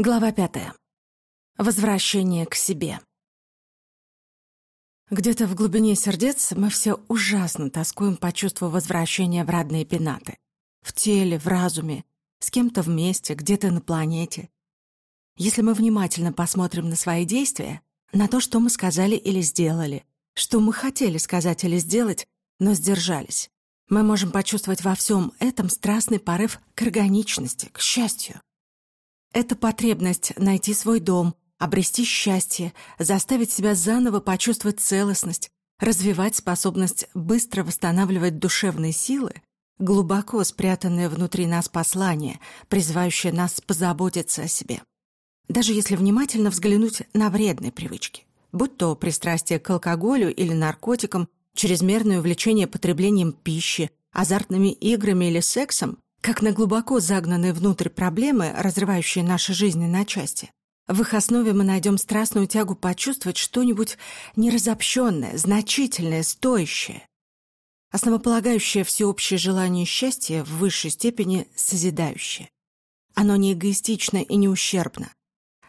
Глава пятая. Возвращение к себе. Где-то в глубине сердец мы все ужасно тоскуем по чувству возвращения в родные пенаты. В теле, в разуме, с кем-то вместе, где-то на планете. Если мы внимательно посмотрим на свои действия, на то, что мы сказали или сделали, что мы хотели сказать или сделать, но сдержались, мы можем почувствовать во всем этом страстный порыв к органичности, к счастью. Это потребность найти свой дом, обрести счастье, заставить себя заново почувствовать целостность, развивать способность быстро восстанавливать душевные силы, глубоко спрятанное внутри нас послание, призывающее нас позаботиться о себе. Даже если внимательно взглянуть на вредные привычки, будь то пристрастие к алкоголю или наркотикам, чрезмерное увлечение потреблением пищи, азартными играми или сексом, как на глубоко загнанные внутрь проблемы, разрывающие наши жизни на части. В их основе мы найдем страстную тягу почувствовать что-нибудь неразобщенное, значительное, стоящее. Основополагающее всеобщее желание счастья в высшей степени созидающее. Оно не эгоистично и не ущербно.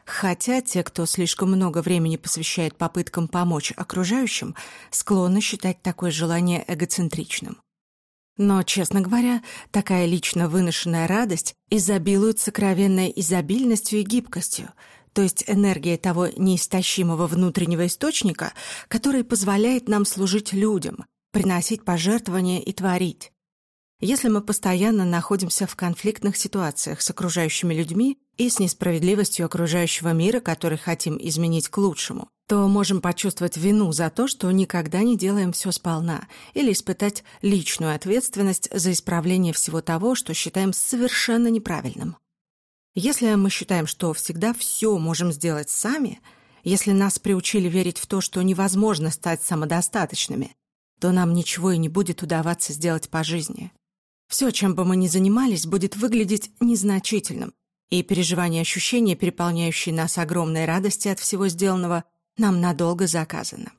Хотя те, кто слишком много времени посвящает попыткам помочь окружающим, склонны считать такое желание эгоцентричным. Но, честно говоря, такая лично выношенная радость изобилует сокровенной изобильностью и гибкостью, то есть энергией того неистощимого внутреннего источника, который позволяет нам служить людям, приносить пожертвования и творить. Если мы постоянно находимся в конфликтных ситуациях с окружающими людьми и с несправедливостью окружающего мира, который хотим изменить к лучшему, то можем почувствовать вину за то, что никогда не делаем все сполна, или испытать личную ответственность за исправление всего того, что считаем совершенно неправильным. Если мы считаем, что всегда все можем сделать сами, если нас приучили верить в то, что невозможно стать самодостаточными, то нам ничего и не будет удаваться сделать по жизни. Все, чем бы мы ни занимались, будет выглядеть незначительным, и переживание ощущения, переполняющие нас огромной радости от всего сделанного – нам надолго заказано.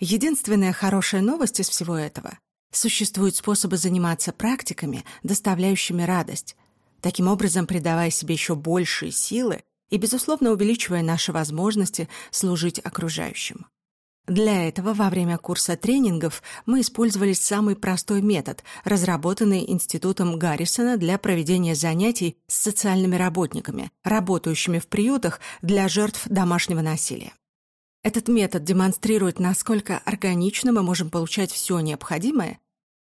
Единственная хорошая новость из всего этого – существуют способы заниматься практиками, доставляющими радость, таким образом придавая себе еще большие силы и, безусловно, увеличивая наши возможности служить окружающим. Для этого во время курса тренингов мы использовали самый простой метод, разработанный Институтом Гаррисона для проведения занятий с социальными работниками, работающими в приютах для жертв домашнего насилия. Этот метод демонстрирует, насколько органично мы можем получать все необходимое,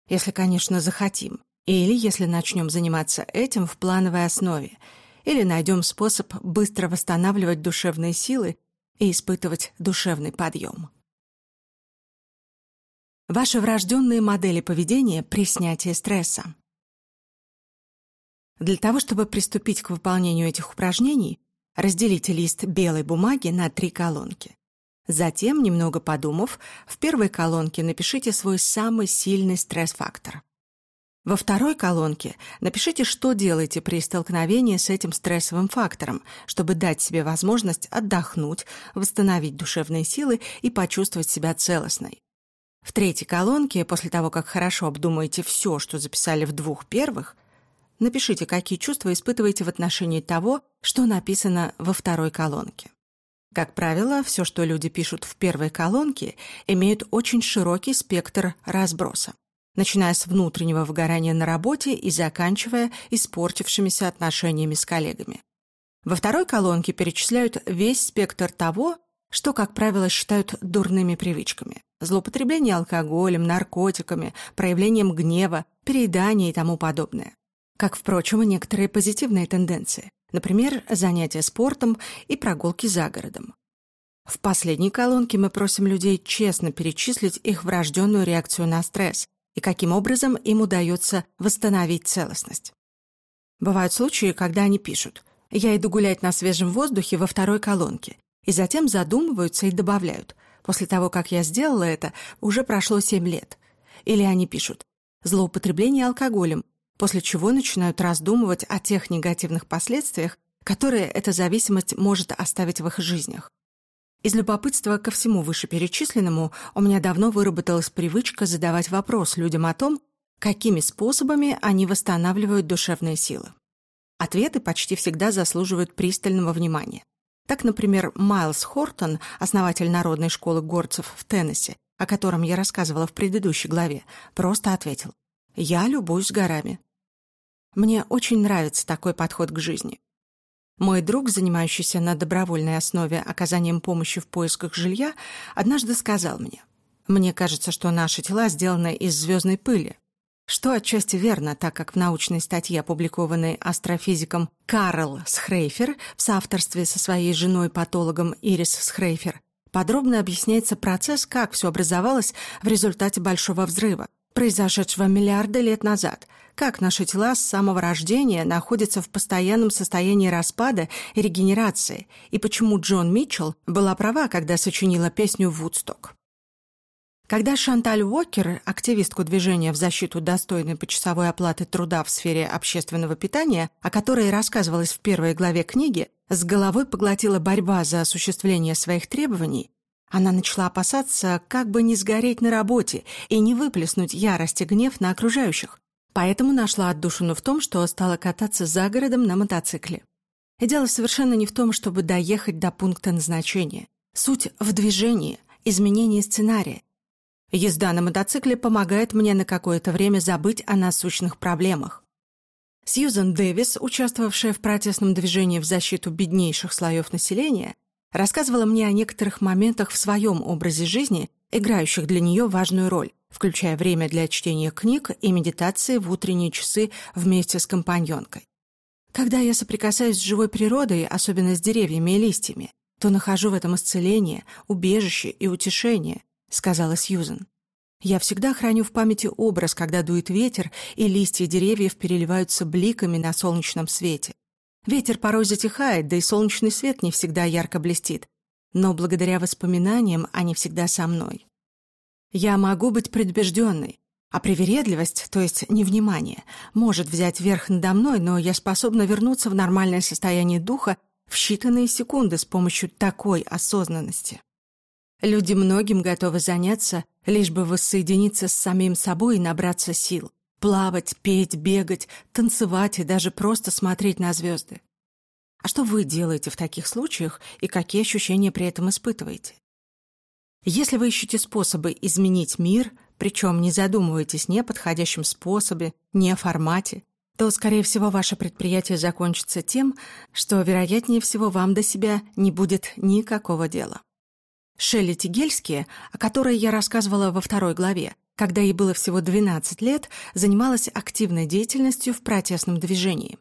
если, конечно, захотим, или если начнем заниматься этим в плановой основе, или найдем способ быстро восстанавливать душевные силы и испытывать душевный подъем. Ваши врожденные модели поведения при снятии стресса. Для того, чтобы приступить к выполнению этих упражнений, разделите лист белой бумаги на три колонки. Затем, немного подумав, в первой колонке напишите свой самый сильный стресс-фактор. Во второй колонке напишите, что делаете при столкновении с этим стрессовым фактором, чтобы дать себе возможность отдохнуть, восстановить душевные силы и почувствовать себя целостной. В третьей колонке, после того, как хорошо обдумаете все, что записали в двух первых, напишите, какие чувства испытываете в отношении того, что написано во второй колонке. Как правило, все, что люди пишут в первой колонке, имеют очень широкий спектр разброса, начиная с внутреннего выгорания на работе и заканчивая испортившимися отношениями с коллегами. Во второй колонке перечисляют весь спектр того, что, как правило, считают дурными привычками злоупотребление алкоголем, наркотиками, проявлением гнева, переедание и тому подобное. Как, впрочем, и некоторые позитивные тенденции, например, занятия спортом и прогулки за городом. В последней колонке мы просим людей честно перечислить их врожденную реакцию на стресс и каким образом им удается восстановить целостность. Бывают случаи, когда они пишут «Я иду гулять на свежем воздухе» во второй колонке, и затем задумываются и добавляют – После того, как я сделала это, уже прошло семь лет. Или они пишут «злоупотребление алкоголем», после чего начинают раздумывать о тех негативных последствиях, которые эта зависимость может оставить в их жизнях. Из любопытства ко всему вышеперечисленному у меня давно выработалась привычка задавать вопрос людям о том, какими способами они восстанавливают душевные силы. Ответы почти всегда заслуживают пристального внимания. Так, например, Майлз Хортон, основатель народной школы горцев в Теннесси, о котором я рассказывала в предыдущей главе, просто ответил «Я любуюсь горами». Мне очень нравится такой подход к жизни. Мой друг, занимающийся на добровольной основе оказанием помощи в поисках жилья, однажды сказал мне, «Мне кажется, что наши тела сделаны из звездной пыли, что отчасти верно, так как в научной статье, опубликованной астрофизиком Карл Схрейфер в соавторстве со своей женой-патологом Ирис Схрейфер, подробно объясняется процесс, как все образовалось в результате Большого взрыва, произошедшего миллиарды лет назад, как наши тела с самого рождения находятся в постоянном состоянии распада и регенерации, и почему Джон Митчелл была права, когда сочинила песню «Вудсток». Когда Шанталь Уокер, активистку движения в защиту достойной почасовой оплаты труда в сфере общественного питания, о которой рассказывалось в первой главе книги, с головой поглотила борьба за осуществление своих требований, она начала опасаться, как бы не сгореть на работе и не выплеснуть ярость и гнев на окружающих. Поэтому нашла отдушину в том, что стала кататься за городом на мотоцикле. И дело совершенно не в том, чтобы доехать до пункта назначения. Суть в движении, изменении сценария, Езда на мотоцикле помогает мне на какое-то время забыть о насущных проблемах. Сьюзен Дэвис, участвовавшая в протестном движении в защиту беднейших слоев населения, рассказывала мне о некоторых моментах в своем образе жизни, играющих для нее важную роль, включая время для чтения книг и медитации в утренние часы вместе с компаньонкой. Когда я соприкасаюсь с живой природой, особенно с деревьями и листьями, то нахожу в этом исцеление, убежище и утешение, — сказала Сьюзен. «Я всегда храню в памяти образ, когда дует ветер, и листья деревьев переливаются бликами на солнечном свете. Ветер порой затихает, да и солнечный свет не всегда ярко блестит, но благодаря воспоминаниям они всегда со мной. Я могу быть предубежденной, а привередливость, то есть невнимание, может взять верх надо мной, но я способна вернуться в нормальное состояние духа в считанные секунды с помощью такой осознанности. Люди многим готовы заняться, лишь бы воссоединиться с самим собой и набраться сил. Плавать, петь, бегать, танцевать и даже просто смотреть на звезды. А что вы делаете в таких случаях и какие ощущения при этом испытываете? Если вы ищете способы изменить мир, причем не задумываетесь ни о подходящем способе, ни о формате, то, скорее всего, ваше предприятие закончится тем, что, вероятнее всего, вам до себя не будет никакого дела. Шелли Тигельские, о которой я рассказывала во второй главе, когда ей было всего 12 лет, занималась активной деятельностью в протестном движении.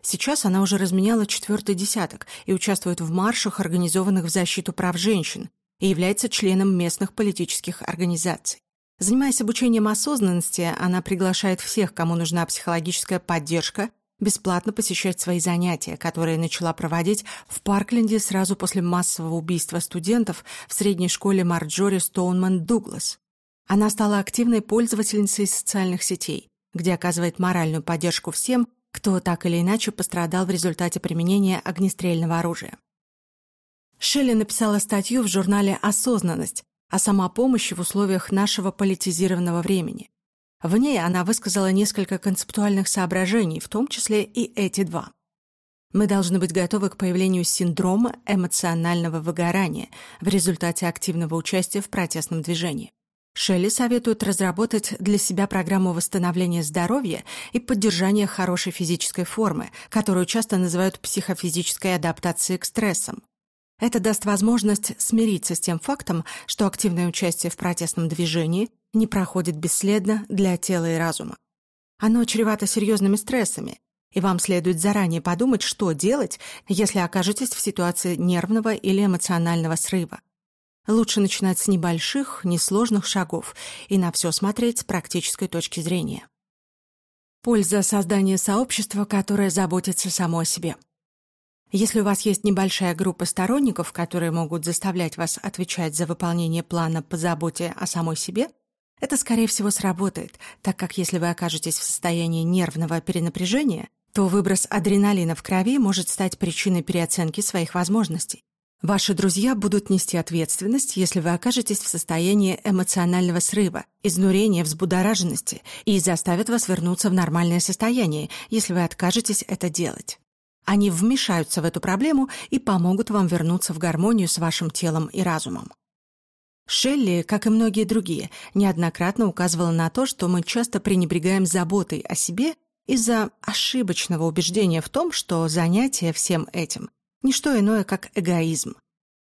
Сейчас она уже разменяла четвертый десяток и участвует в маршах, организованных в защиту прав женщин, и является членом местных политических организаций. Занимаясь обучением осознанности, она приглашает всех, кому нужна психологическая поддержка, бесплатно посещать свои занятия, которые начала проводить в Паркленде сразу после массового убийства студентов в средней школе Марджори Стоунман Дуглас. Она стала активной пользовательницей социальных сетей, где оказывает моральную поддержку всем, кто так или иначе пострадал в результате применения огнестрельного оружия. Шелли написала статью в журнале «Осознанность» о самопомощи в условиях нашего политизированного времени. В ней она высказала несколько концептуальных соображений, в том числе и эти два. Мы должны быть готовы к появлению синдрома эмоционального выгорания в результате активного участия в протестном движении. Шелли советует разработать для себя программу восстановления здоровья и поддержания хорошей физической формы, которую часто называют психофизической адаптацией к стрессам. Это даст возможность смириться с тем фактом, что активное участие в протестном движении не проходит бесследно для тела и разума. Оно чревато серьезными стрессами, и вам следует заранее подумать, что делать, если окажетесь в ситуации нервного или эмоционального срыва. Лучше начинать с небольших, несложных шагов и на все смотреть с практической точки зрения. Польза создания сообщества, которое заботится само о себе. Если у вас есть небольшая группа сторонников, которые могут заставлять вас отвечать за выполнение плана по заботе о самой себе, это, скорее всего, сработает, так как если вы окажетесь в состоянии нервного перенапряжения, то выброс адреналина в крови может стать причиной переоценки своих возможностей. Ваши друзья будут нести ответственность, если вы окажетесь в состоянии эмоционального срыва, изнурения, взбудораженности и заставят вас вернуться в нормальное состояние, если вы откажетесь это делать. Они вмешаются в эту проблему и помогут вам вернуться в гармонию с вашим телом и разумом. Шелли, как и многие другие, неоднократно указывала на то, что мы часто пренебрегаем заботой о себе из-за ошибочного убеждения в том, что занятие всем этим – не что иное, как эгоизм.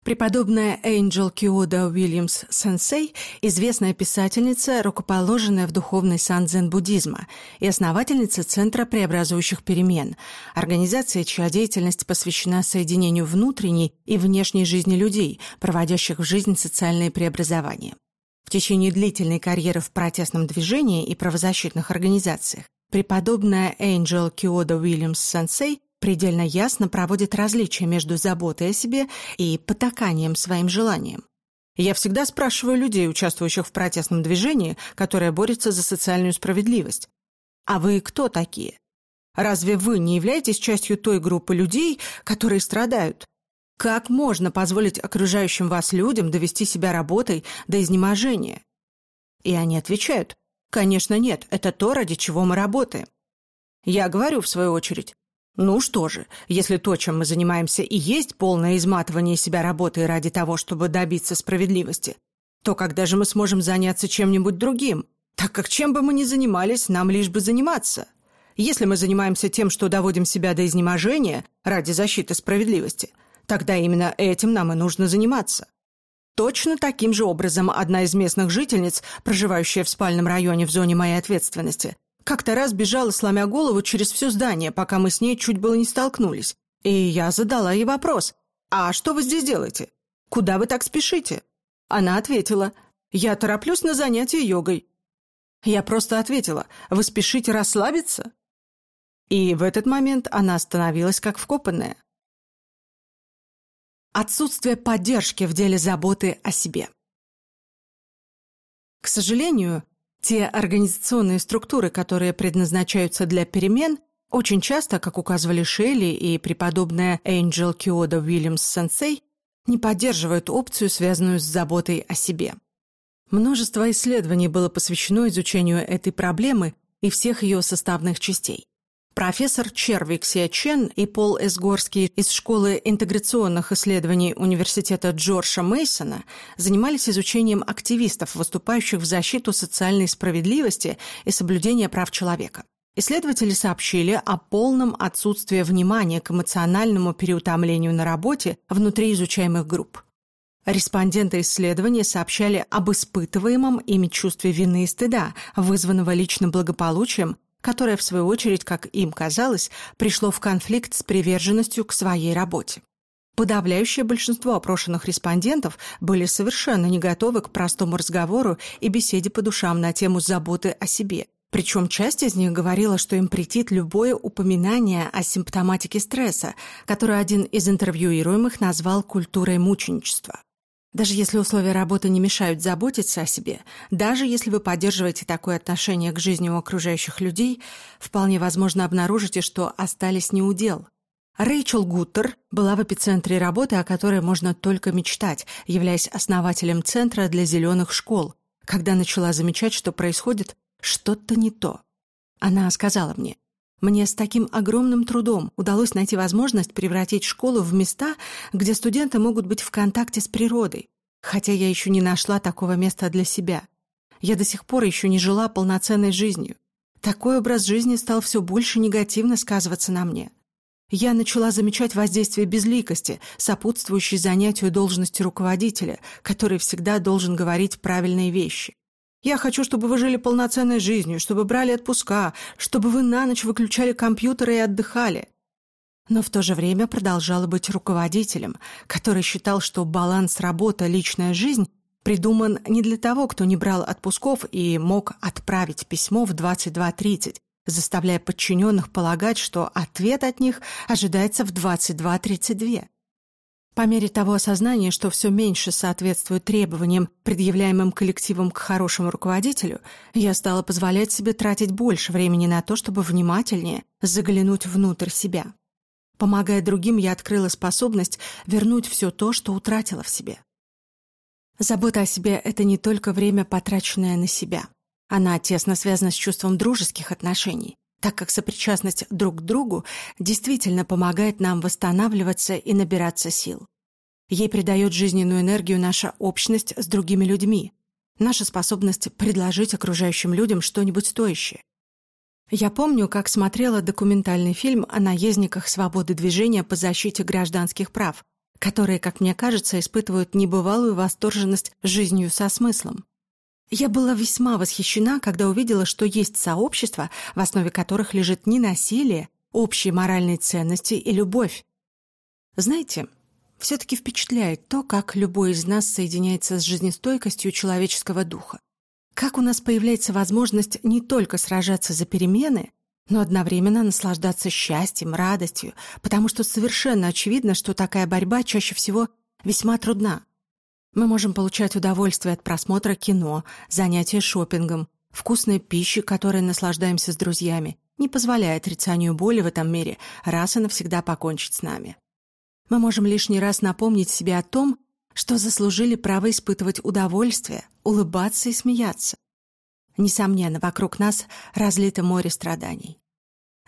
Преподобная Эйнджел Киода Уильямс Сенсей – известная писательница, рукоположенная в духовный сан дзен-буддизма и основательница Центра преобразующих перемен, организация, чья деятельность посвящена соединению внутренней и внешней жизни людей, проводящих в жизнь социальные преобразования. В течение длительной карьеры в протестном движении и правозащитных организациях преподобная Эйнджел Киода Уильямс Сенсей предельно ясно проводит различия между заботой о себе и потаканием своим желаниям. Я всегда спрашиваю людей, участвующих в протестном движении, которое борется за социальную справедливость. А вы кто такие? Разве вы не являетесь частью той группы людей, которые страдают? Как можно позволить окружающим вас людям довести себя работой до изнеможения? И они отвечают, конечно нет, это то, ради чего мы работаем. Я говорю, в свою очередь, ну что же, если то, чем мы занимаемся, и есть полное изматывание себя работой ради того, чтобы добиться справедливости, то когда же мы сможем заняться чем-нибудь другим? Так как чем бы мы ни занимались, нам лишь бы заниматься. Если мы занимаемся тем, что доводим себя до изнеможения ради защиты справедливости, тогда именно этим нам и нужно заниматься. Точно таким же образом одна из местных жительниц, проживающая в спальном районе в зоне моей ответственности, как-то раз бежала, сломя голову через все здание, пока мы с ней чуть было не столкнулись. И я задала ей вопрос. «А что вы здесь делаете? Куда вы так спешите?» Она ответила. «Я тороплюсь на занятие йогой». Я просто ответила. «Вы спешите расслабиться?» И в этот момент она остановилась как вкопанная. Отсутствие поддержки в деле заботы о себе. К сожалению, те организационные структуры, которые предназначаются для перемен, очень часто, как указывали Шелли и преподобная Энджел Киода Уильямс Сенсей, не поддерживают опцию, связанную с заботой о себе. Множество исследований было посвящено изучению этой проблемы и всех ее составных частей. Профессор Червик Сиачен и Пол Эсгорский из Школы интеграционных исследований Университета Джорджа Мейсона занимались изучением активистов, выступающих в защиту социальной справедливости и соблюдения прав человека. Исследователи сообщили о полном отсутствии внимания к эмоциональному переутомлению на работе внутри изучаемых групп. Респонденты исследования сообщали об испытываемом ими чувстве вины и стыда, вызванного личным благополучием, которое, в свою очередь, как им казалось, пришло в конфликт с приверженностью к своей работе. Подавляющее большинство опрошенных респондентов были совершенно не готовы к простому разговору и беседе по душам на тему заботы о себе. Причем часть из них говорила, что им претит любое упоминание о симптоматике стресса, которую один из интервьюируемых назвал культурой мученичества. Даже если условия работы не мешают заботиться о себе, даже если вы поддерживаете такое отношение к жизни у окружающих людей, вполне возможно обнаружите, что остались неудел. Рэйчел Гуттер была в эпицентре работы, о которой можно только мечтать, являясь основателем Центра для зеленых школ, когда начала замечать, что происходит что-то не то. Она сказала мне, мне с таким огромным трудом удалось найти возможность превратить школу в места, где студенты могут быть в контакте с природой, хотя я еще не нашла такого места для себя. Я до сих пор еще не жила полноценной жизнью. Такой образ жизни стал все больше негативно сказываться на мне. Я начала замечать воздействие безликости, сопутствующей занятию должности руководителя, который всегда должен говорить правильные вещи. Я хочу, чтобы вы жили полноценной жизнью, чтобы брали отпуска, чтобы вы на ночь выключали компьютеры и отдыхали. Но в то же время продолжала быть руководителем, который считал, что баланс работа-личная жизнь придуман не для того, кто не брал отпусков и мог отправить письмо в 22.30, заставляя подчиненных полагать, что ответ от них ожидается в 22.32. По мере того осознания, что все меньше соответствует требованиям, предъявляемым коллективом к хорошему руководителю, я стала позволять себе тратить больше времени на то, чтобы внимательнее заглянуть внутрь себя. Помогая другим, я открыла способность вернуть все то, что утратила в себе. Забота о себе — это не только время, потраченное на себя. Она тесно связана с чувством дружеских отношений, так как сопричастность друг к другу действительно помогает нам восстанавливаться и набираться сил. Ей придает жизненную энергию наша общность с другими людьми, наша способность предложить окружающим людям что-нибудь стоящее. Я помню, как смотрела документальный фильм о наездниках свободы движения по защите гражданских прав, которые, как мне кажется, испытывают небывалую восторженность жизнью со смыслом. Я была весьма восхищена, когда увидела, что есть сообщества, в основе которых лежит не насилие, общие моральные ценности и любовь. Знаете, все-таки впечатляет то, как любой из нас соединяется с жизнестойкостью человеческого духа. Как у нас появляется возможность не только сражаться за перемены, но одновременно наслаждаться счастьем, радостью, потому что совершенно очевидно, что такая борьба чаще всего весьма трудна. Мы можем получать удовольствие от просмотра кино, занятия шопингом, вкусной пищи, которой наслаждаемся с друзьями, не позволяя отрицанию боли в этом мире раз и навсегда покончить с нами. Мы можем лишний раз напомнить себе о том, что заслужили право испытывать удовольствие, улыбаться и смеяться. Несомненно, вокруг нас разлито море страданий.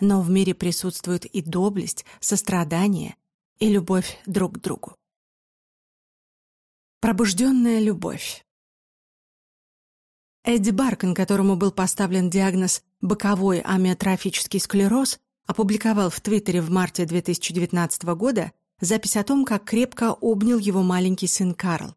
Но в мире присутствует и доблесть, сострадание и любовь друг к другу. Пробужденная любовь. Эдди Баркен, которому был поставлен диагноз «боковой амиотрофический склероз», опубликовал в Твиттере в марте 2019 года запись о том, как крепко обнял его маленький сын Карл.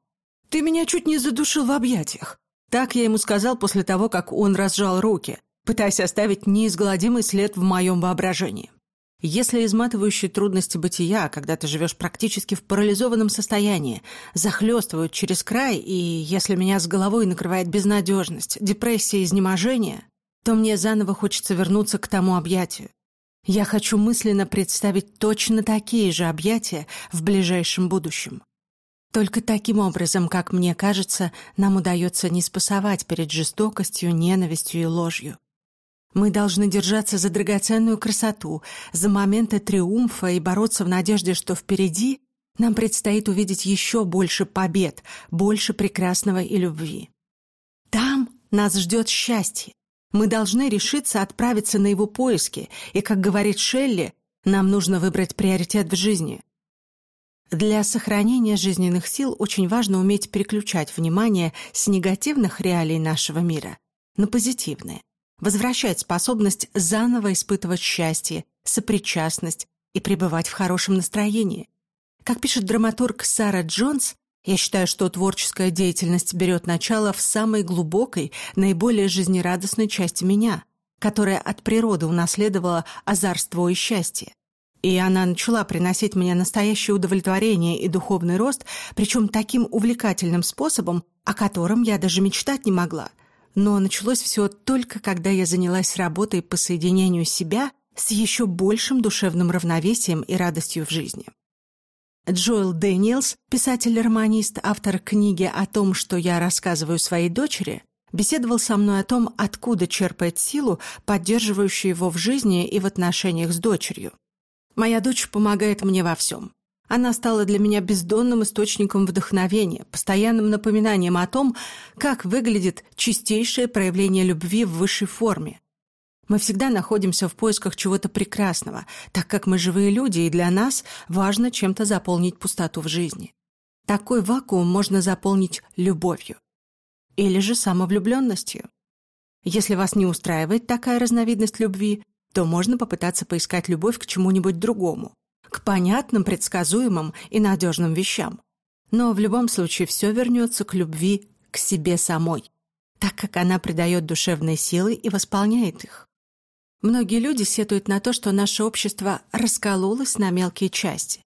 «Ты меня чуть не задушил в объятиях». Так я ему сказал после того, как он разжал руки, пытаясь оставить неизгладимый след в моем воображении. Если изматывающие трудности бытия, когда ты живешь практически в парализованном состоянии, захлестывают через край, и если меня с головой накрывает безнадежность, депрессия и изнеможение, то мне заново хочется вернуться к тому объятию, я хочу мысленно представить точно такие же объятия в ближайшем будущем. Только таким образом, как мне кажется, нам удается не спасовать перед жестокостью, ненавистью и ложью. Мы должны держаться за драгоценную красоту, за моменты триумфа и бороться в надежде, что впереди нам предстоит увидеть еще больше побед, больше прекрасного и любви. Там нас ждет счастье, мы должны решиться отправиться на его поиски, и, как говорит Шелли, нам нужно выбрать приоритет в жизни. Для сохранения жизненных сил очень важно уметь переключать внимание с негативных реалий нашего мира на позитивные, возвращать способность заново испытывать счастье, сопричастность и пребывать в хорошем настроении. Как пишет драматург Сара Джонс, я считаю, что творческая деятельность берет начало в самой глубокой, наиболее жизнерадостной части меня, которая от природы унаследовала озарство и счастье. И она начала приносить мне настоящее удовлетворение и духовный рост, причем таким увлекательным способом, о котором я даже мечтать не могла. Но началось все только когда я занялась работой по соединению себя с еще большим душевным равновесием и радостью в жизни. Джоэл Дэниелс, писатель-романист, автор книги о том, что я рассказываю своей дочери, беседовал со мной о том, откуда черпает силу, поддерживающую его в жизни и в отношениях с дочерью. «Моя дочь помогает мне во всем. Она стала для меня бездонным источником вдохновения, постоянным напоминанием о том, как выглядит чистейшее проявление любви в высшей форме, мы всегда находимся в поисках чего-то прекрасного, так как мы живые люди, и для нас важно чем-то заполнить пустоту в жизни. Такой вакуум можно заполнить любовью. Или же самовлюбленностью. Если вас не устраивает такая разновидность любви, то можно попытаться поискать любовь к чему-нибудь другому, к понятным, предсказуемым и надежным вещам. Но в любом случае все вернется к любви к себе самой, так как она придает душевные силы и восполняет их. Многие люди сетуют на то, что наше общество раскололось на мелкие части.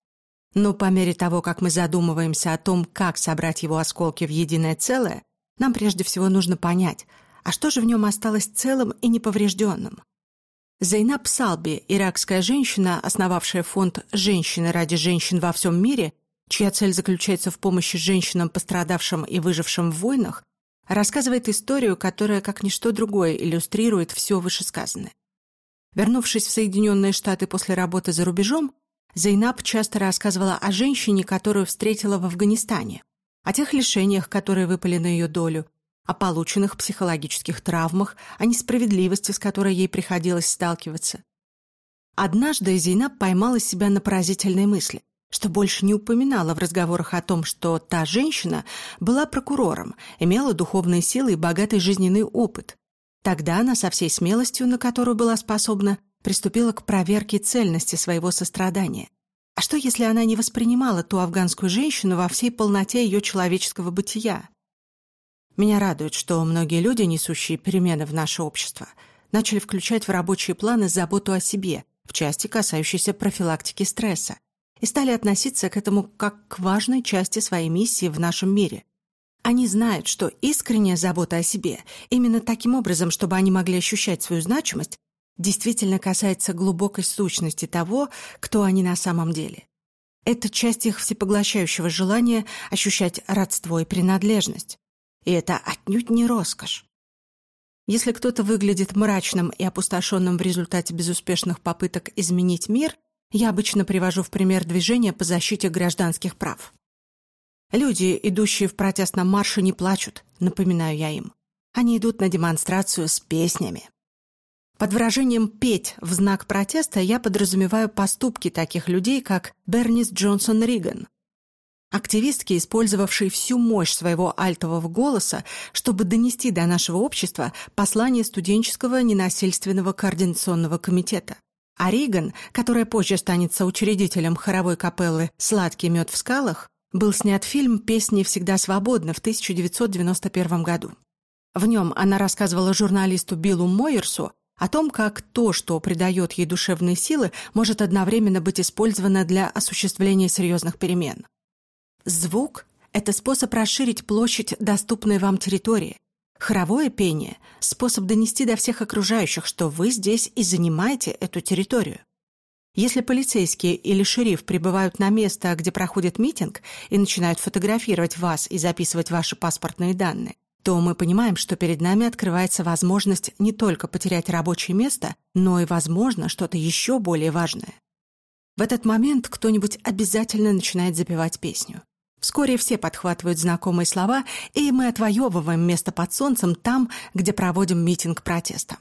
Но по мере того, как мы задумываемся о том, как собрать его осколки в единое целое, нам прежде всего нужно понять, а что же в нем осталось целым и неповрежденным. Зайнаб Салби, иракская женщина, основавшая фонд «Женщины ради женщин во всем мире», чья цель заключается в помощи женщинам, пострадавшим и выжившим в войнах, рассказывает историю, которая, как ничто другое, иллюстрирует все вышесказанное. Вернувшись в Соединенные Штаты после работы за рубежом, Зайнаб часто рассказывала о женщине, которую встретила в Афганистане, о тех лишениях, которые выпали на ее долю, о полученных психологических травмах, о несправедливости, с которой ей приходилось сталкиваться. Однажды Зейнаб поймала себя на поразительной мысли, что больше не упоминала в разговорах о том, что та женщина была прокурором, имела духовные силы и богатый жизненный опыт. Тогда она со всей смелостью, на которую была способна, приступила к проверке цельности своего сострадания. А что, если она не воспринимала ту афганскую женщину во всей полноте ее человеческого бытия? Меня радует, что многие люди, несущие перемены в наше общество, начали включать в рабочие планы заботу о себе, в части, касающейся профилактики стресса, и стали относиться к этому как к важной части своей миссии в нашем мире. Они знают, что искренняя забота о себе, именно таким образом, чтобы они могли ощущать свою значимость, действительно касается глубокой сущности того, кто они на самом деле. Это часть их всепоглощающего желания ощущать родство и принадлежность. И это отнюдь не роскошь. Если кто-то выглядит мрачным и опустошенным в результате безуспешных попыток изменить мир, я обычно привожу в пример движение по защите гражданских прав. Люди, идущие в протестном марше, не плачут, напоминаю я им. Они идут на демонстрацию с песнями. Под выражением «петь» в знак протеста я подразумеваю поступки таких людей, как Бернис Джонсон Риган. Активистки, использовавшие всю мощь своего альтового голоса, чтобы донести до нашего общества послание студенческого ненасильственного координационного комитета. А Риган, которая позже станет соучредителем хоровой капеллы «Сладкий мед в скалах», был снят фильм «Песни всегда свободны» в 1991 году. В нем она рассказывала журналисту Биллу Мойерсу о том, как то, что придает ей душевные силы, может одновременно быть использовано для осуществления серьезных перемен. Звук — это способ расширить площадь доступной вам территории. Хоровое пение — способ донести до всех окружающих, что вы здесь и занимаете эту территорию. Если полицейские или шериф прибывают на место, где проходит митинг, и начинают фотографировать вас и записывать ваши паспортные данные, то мы понимаем, что перед нами открывается возможность не только потерять рабочее место, но и, возможно, что-то еще более важное. В этот момент кто-нибудь обязательно начинает запевать песню. Вскоре все подхватывают знакомые слова, и мы отвоевываем место под солнцем там, где проводим митинг протеста.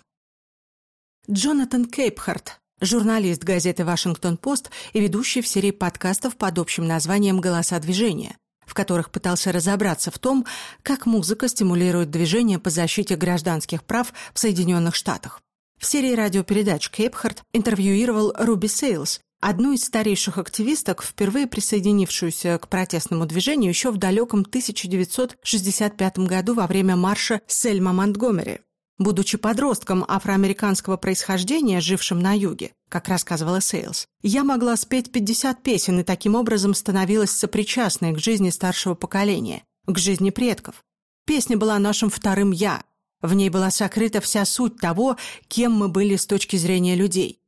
Джонатан Кейпхарт, журналист газеты «Вашингтон-Пост» и ведущий в серии подкастов под общим названием «Голоса движения», в которых пытался разобраться в том, как музыка стимулирует движение по защите гражданских прав в Соединенных Штатах. В серии радиопередач Кейпхарт интервьюировал Руби Сейлс, одну из старейших активисток, впервые присоединившуюся к протестному движению еще в далеком 1965 году во время марша Сельма Монтгомери. Будучи подростком афроамериканского происхождения, жившим на юге, как рассказывала Сейлс, я могла спеть 50 песен и таким образом становилась сопричастной к жизни старшего поколения, к жизни предков. Песня была нашим вторым «я». В ней была сокрыта вся суть того, кем мы были с точки зрения людей.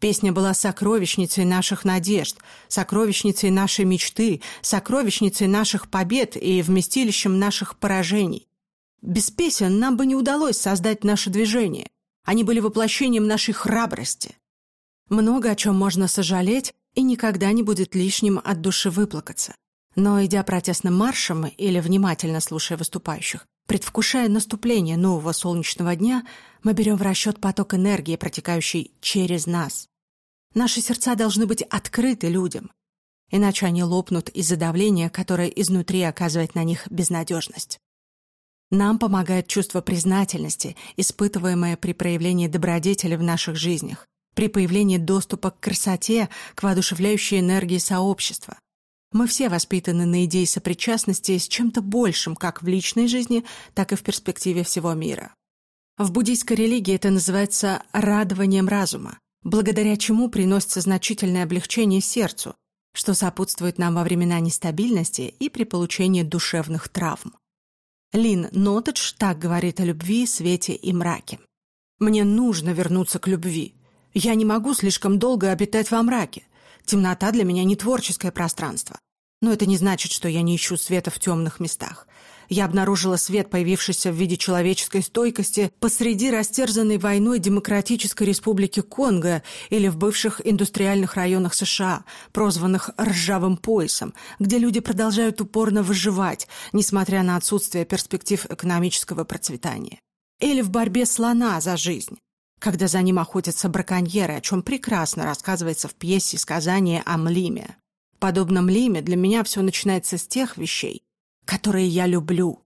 Песня была сокровищницей наших надежд, сокровищницей нашей мечты, сокровищницей наших побед и вместилищем наших поражений. Без песен нам бы не удалось создать наше движение. Они были воплощением нашей храбрости. Много о чем можно сожалеть, и никогда не будет лишним от души выплакаться. Но, идя протестным маршем или внимательно слушая выступающих, предвкушая наступление нового солнечного дня, мы берем в расчет поток энергии, протекающий через нас. Наши сердца должны быть открыты людям, иначе они лопнут из-за давления, которое изнутри оказывает на них безнадежность. Нам помогает чувство признательности, испытываемое при проявлении добродетели в наших жизнях, при появлении доступа к красоте, к воодушевляющей энергии сообщества. Мы все воспитаны на идее сопричастности с чем-то большим как в личной жизни, так и в перспективе всего мира. В буддийской религии это называется радованием разума, благодаря чему приносится значительное облегчение сердцу, что сопутствует нам во времена нестабильности и при получении душевных травм. Лин Нотедж так говорит о любви, свете и мраке. «Мне нужно вернуться к любви. Я не могу слишком долго обитать во мраке. Темнота для меня не творческое пространство. Но это не значит, что я не ищу света в темных местах. Я обнаружила свет, появившийся в виде человеческой стойкости посреди растерзанной войной Демократической Республики Конго или в бывших индустриальных районах США, прозванных «ржавым поясом», где люди продолжают упорно выживать, несмотря на отсутствие перспектив экономического процветания. Или в борьбе слона за жизнь, когда за ним охотятся браконьеры, о чем прекрасно рассказывается в пьесе сказания о Млиме. Подобно Млиме, для меня все начинается с тех вещей, которые я люблю.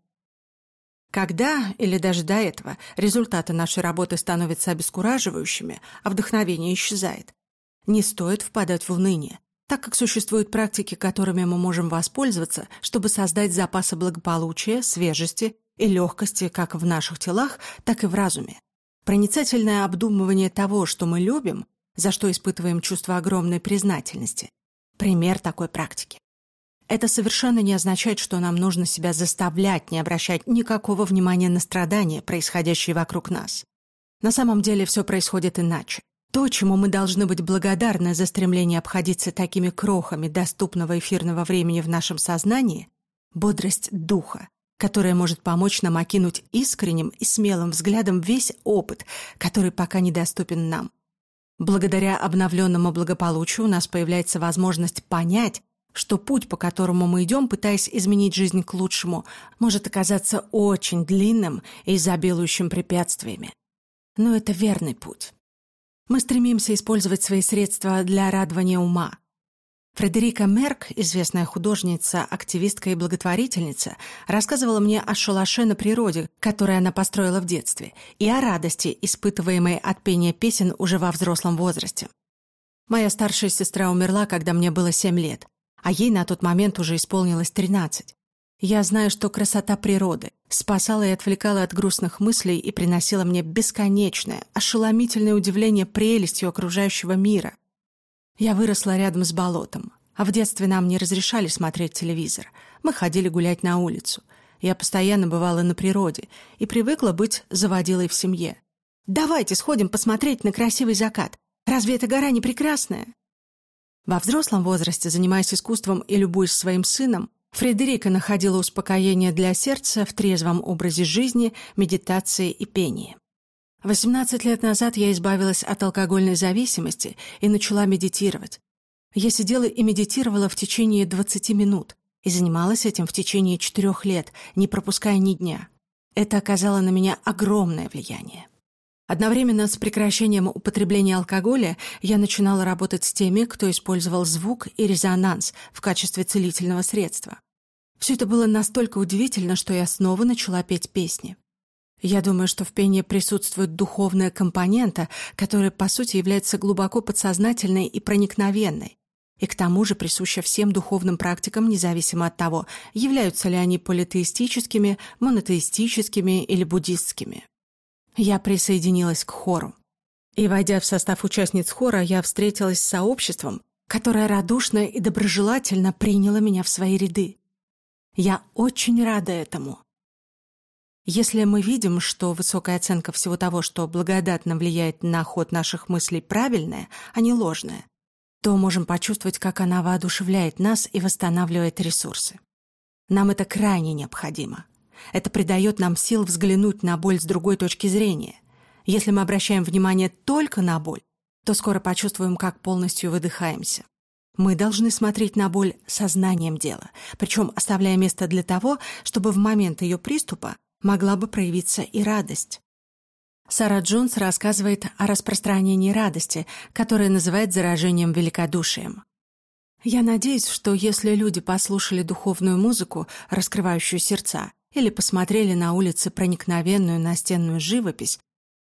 Когда, или даже до этого, результаты нашей работы становятся обескураживающими, а вдохновение исчезает, не стоит впадать в уныние, так как существуют практики, которыми мы можем воспользоваться, чтобы создать запасы благополучия, свежести и легкости как в наших телах, так и в разуме. Проницательное обдумывание того, что мы любим, за что испытываем чувство огромной признательности. Пример такой практики. Это совершенно не означает, что нам нужно себя заставлять не обращать никакого внимания на страдания, происходящие вокруг нас. На самом деле все происходит иначе. То, чему мы должны быть благодарны за стремление обходиться такими крохами доступного эфирного времени в нашем сознании – бодрость духа, которая может помочь нам окинуть искренним и смелым взглядом весь опыт, который пока недоступен нам. Благодаря обновленному благополучию у нас появляется возможность понять, что путь, по которому мы идем, пытаясь изменить жизнь к лучшему, может оказаться очень длинным и изобилующим препятствиями. Но это верный путь. Мы стремимся использовать свои средства для радования ума, Фредерика Мерк, известная художница, активистка и благотворительница, рассказывала мне о шалаше на природе, который она построила в детстве, и о радости, испытываемой от пения песен уже во взрослом возрасте. Моя старшая сестра умерла, когда мне было семь лет, а ей на тот момент уже исполнилось тринадцать. Я знаю, что красота природы спасала и отвлекала от грустных мыслей и приносила мне бесконечное, ошеломительное удивление прелестью окружающего мира, я выросла рядом с болотом, а в детстве нам не разрешали смотреть телевизор. Мы ходили гулять на улицу. Я постоянно бывала на природе и привыкла быть заводилой в семье. «Давайте сходим посмотреть на красивый закат. Разве эта гора не прекрасная?» Во взрослом возрасте, занимаясь искусством и любуясь своим сыном, Фредерика находила успокоение для сердца в трезвом образе жизни, медитации и пении. 18 лет назад я избавилась от алкогольной зависимости и начала медитировать. Я сидела и медитировала в течение 20 минут и занималась этим в течение четырех лет, не пропуская ни дня. Это оказало на меня огромное влияние. Одновременно с прекращением употребления алкоголя я начинала работать с теми, кто использовал звук и резонанс в качестве целительного средства. Все это было настолько удивительно, что я снова начала петь песни. Я думаю, что в пении присутствует духовная компонента, которая, по сути, является глубоко подсознательной и проникновенной, и к тому же присуща всем духовным практикам, независимо от того, являются ли они политеистическими, монотеистическими или буддистскими. Я присоединилась к хору. И, войдя в состав участниц хора, я встретилась с сообществом, которое радушно и доброжелательно приняло меня в свои ряды. Я очень рада этому. Если мы видим, что высокая оценка всего того, что благодатно влияет на ход наших мыслей, правильная, а не ложная, то можем почувствовать, как она воодушевляет нас и восстанавливает ресурсы. Нам это крайне необходимо. Это придает нам сил взглянуть на боль с другой точки зрения. Если мы обращаем внимание только на боль, то скоро почувствуем, как полностью выдыхаемся. Мы должны смотреть на боль сознанием дела, причем оставляя место для того, чтобы в момент ее приступа могла бы проявиться и радость. Сара Джонс рассказывает о распространении радости, которое называет заражением великодушием. Я надеюсь, что если люди послушали духовную музыку, раскрывающую сердца, или посмотрели на улице проникновенную настенную живопись,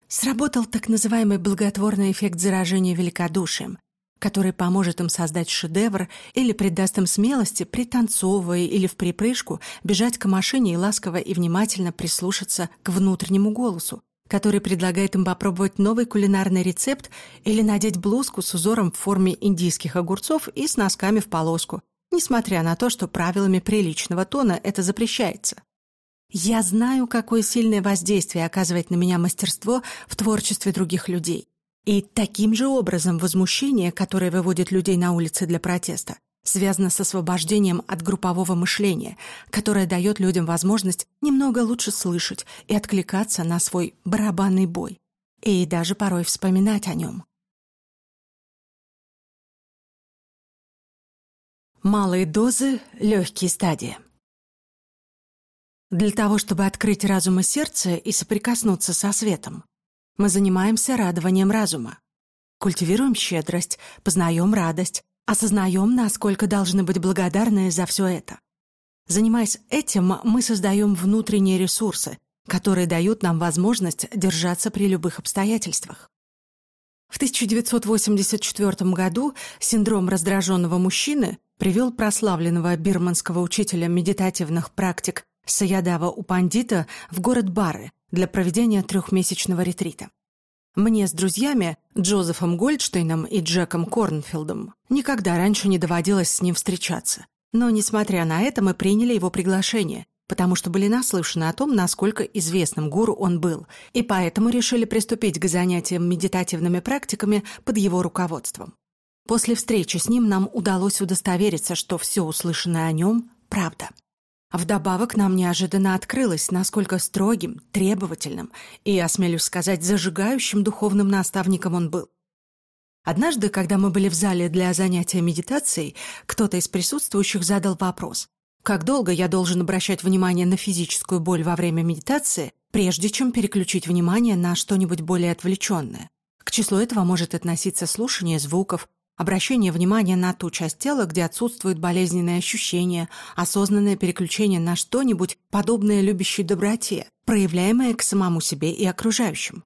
сработал так называемый благотворный эффект заражения великодушием, который поможет им создать шедевр или придаст им смелости, пританцовывая или в припрыжку, бежать к машине и ласково и внимательно прислушаться к внутреннему голосу, который предлагает им попробовать новый кулинарный рецепт или надеть блузку с узором в форме индийских огурцов и с носками в полоску, несмотря на то, что правилами приличного тона это запрещается. Я знаю, какое сильное воздействие оказывает на меня мастерство в творчестве других людей. И таким же образом возмущение, которое выводит людей на улицы для протеста, связано с освобождением от группового мышления, которое дает людям возможность немного лучше слышать и откликаться на свой барабанный бой, и даже порой вспоминать о нем. Малые дозы – легкие стадии. Для того, чтобы открыть разум и сердце и соприкоснуться со светом, мы занимаемся радованием разума. Культивируем щедрость, познаем радость, осознаем, насколько должны быть благодарны за все это. Занимаясь этим, мы создаем внутренние ресурсы, которые дают нам возможность держаться при любых обстоятельствах. В 1984 году синдром раздраженного мужчины привел прославленного бирманского учителя медитативных практик Саядава Упандита в город Бары для проведения трехмесячного ретрита. Мне с друзьями, Джозефом Гольдштейном и Джеком Корнфилдом, никогда раньше не доводилось с ним встречаться. Но, несмотря на это, мы приняли его приглашение, потому что были наслышаны о том, насколько известным гуру он был, и поэтому решили приступить к занятиям медитативными практиками под его руководством. После встречи с ним нам удалось удостовериться, что все услышанное о нем – правда. Вдобавок нам неожиданно открылось, насколько строгим, требовательным и, осмелюсь сказать, зажигающим духовным наставником он был. Однажды, когда мы были в зале для занятия медитацией, кто-то из присутствующих задал вопрос. Как долго я должен обращать внимание на физическую боль во время медитации, прежде чем переключить внимание на что-нибудь более отвлеченное? К числу этого может относиться слушание звуков, обращение внимания на ту часть тела, где отсутствуют болезненные ощущения, осознанное переключение на что-нибудь, подобное любящей доброте, проявляемое к самому себе и окружающим.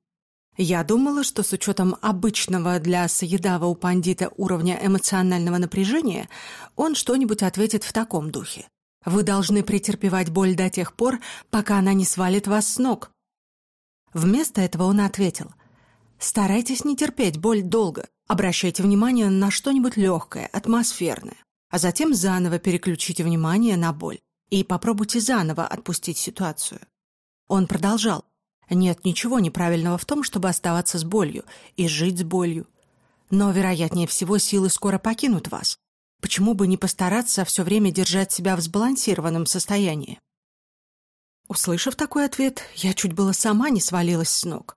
Я думала, что с учетом обычного для Саедава у пандита уровня эмоционального напряжения, он что-нибудь ответит в таком духе. Вы должны претерпевать боль до тех пор, пока она не свалит вас с ног. Вместо этого он ответил, старайтесь не терпеть боль долго, Обращайте внимание на что-нибудь легкое, атмосферное, а затем заново переключите внимание на боль и попробуйте заново отпустить ситуацию. Он продолжал. Нет ничего неправильного в том, чтобы оставаться с болью и жить с болью. Но, вероятнее всего, силы скоро покинут вас. Почему бы не постараться все время держать себя в сбалансированном состоянии? Услышав такой ответ, я чуть было сама не свалилась с ног.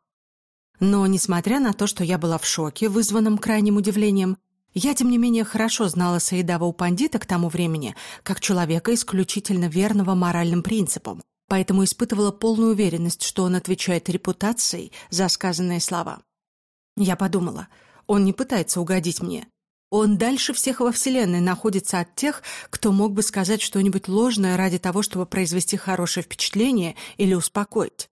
Но, несмотря на то, что я была в шоке, вызванном крайним удивлением, я, тем не менее, хорошо знала Саидава у пандита к тому времени, как человека исключительно верного моральным принципам, поэтому испытывала полную уверенность, что он отвечает репутацией за сказанные слова. Я подумала, он не пытается угодить мне. Он дальше всех во Вселенной находится от тех, кто мог бы сказать что-нибудь ложное ради того, чтобы произвести хорошее впечатление или успокоить.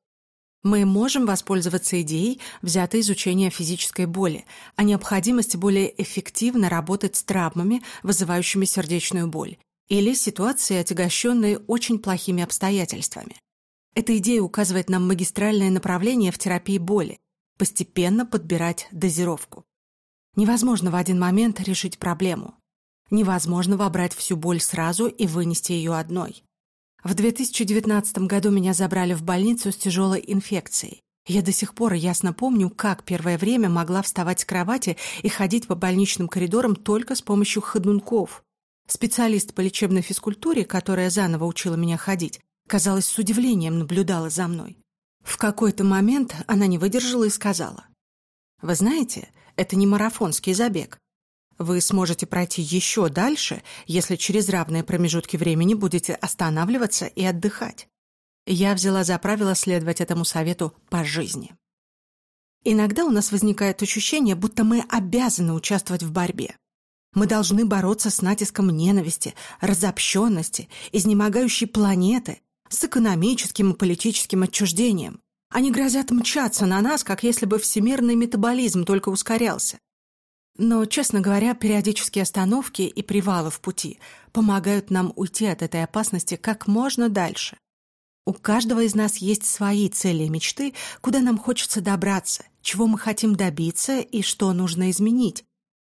Мы можем воспользоваться идеей, взятой из учения физической боли, о необходимости более эффективно работать с травмами, вызывающими сердечную боль, или ситуацией, отягощенной очень плохими обстоятельствами. Эта идея указывает нам магистральное направление в терапии боли – постепенно подбирать дозировку. Невозможно в один момент решить проблему. Невозможно вобрать всю боль сразу и вынести ее одной. В 2019 году меня забрали в больницу с тяжелой инфекцией. Я до сих пор ясно помню, как первое время могла вставать с кровати и ходить по больничным коридорам только с помощью ходунков. Специалист по лечебной физкультуре, которая заново учила меня ходить, казалось, с удивлением наблюдала за мной. В какой-то момент она не выдержала и сказала, «Вы знаете, это не марафонский забег. Вы сможете пройти еще дальше, если через равные промежутки времени будете останавливаться и отдыхать. Я взяла за правило следовать этому совету по жизни. Иногда у нас возникает ощущение, будто мы обязаны участвовать в борьбе. Мы должны бороться с натиском ненависти, разобщенности, изнемогающей планеты, с экономическим и политическим отчуждением. Они грозят мчаться на нас, как если бы всемирный метаболизм только ускорялся. Но, честно говоря, периодические остановки и привалы в пути помогают нам уйти от этой опасности как можно дальше. У каждого из нас есть свои цели и мечты, куда нам хочется добраться, чего мы хотим добиться и что нужно изменить.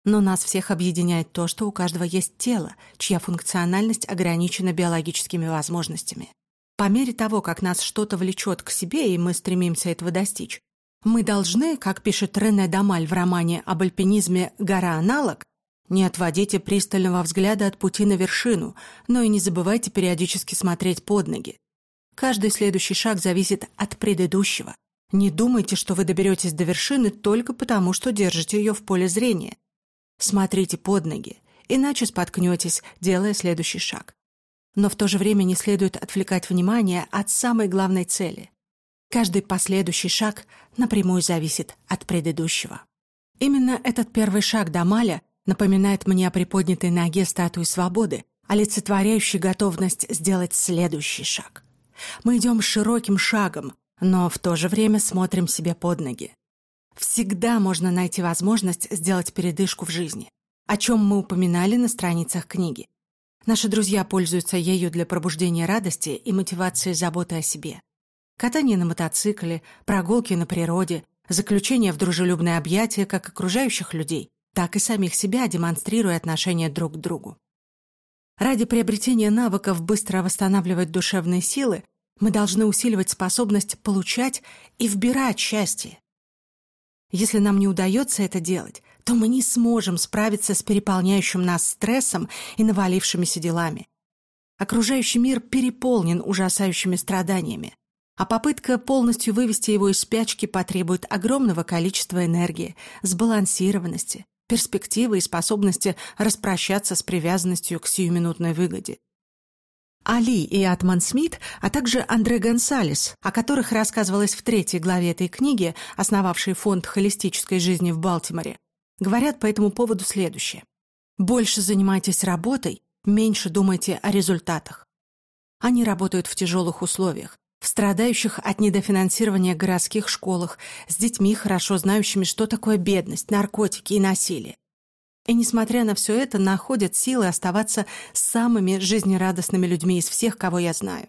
Но нас всех объединяет то, что у каждого есть тело, чья функциональность ограничена биологическими возможностями. По мере того, как нас что-то влечет к себе, и мы стремимся этого достичь, мы должны, как пишет Рене Дамаль в романе об альпинизме «Гора-аналог», Не отводите пристального взгляда от пути на вершину, но и не забывайте периодически смотреть под ноги. Каждый следующий шаг зависит от предыдущего. Не думайте, что вы доберетесь до вершины только потому, что держите ее в поле зрения. Смотрите под ноги, иначе споткнетесь, делая следующий шаг. Но в то же время не следует отвлекать внимание от самой главной цели. Каждый последующий шаг напрямую зависит от предыдущего. Именно этот первый шаг до Маля напоминает мне о приподнятой ноге статуи свободы, олицетворяющей готовность сделать следующий шаг. Мы идем широким шагом, но в то же время смотрим себе под ноги. Всегда можно найти возможность сделать передышку в жизни, о чем мы упоминали на страницах книги. Наши друзья пользуются ею для пробуждения радости и мотивации заботы о себе. Катание на мотоцикле, прогулки на природе, заключение в дружелюбное объятие как окружающих людей, так и самих себя, демонстрируя отношение друг к другу. Ради приобретения навыков быстро восстанавливать душевные силы мы должны усиливать способность получать и вбирать счастье. Если нам не удается это делать, то мы не сможем справиться с переполняющим нас стрессом и навалившимися делами. Окружающий мир переполнен ужасающими страданиями, а попытка полностью вывести его из спячки потребует огромного количества энергии, сбалансированности, перспективы и способности распрощаться с привязанностью к сиюминутной выгоде. Али и Атман Смит, а также Андре Гонсалес, о которых рассказывалось в третьей главе этой книги, основавший фонд холистической жизни в Балтиморе, говорят по этому поводу следующее. Больше занимайтесь работой, меньше думайте о результатах. Они работают в тяжелых условиях, в страдающих от недофинансирования городских школах, с детьми, хорошо знающими, что такое бедность, наркотики и насилие. И, несмотря на все это, находят силы оставаться самыми жизнерадостными людьми из всех, кого я знаю.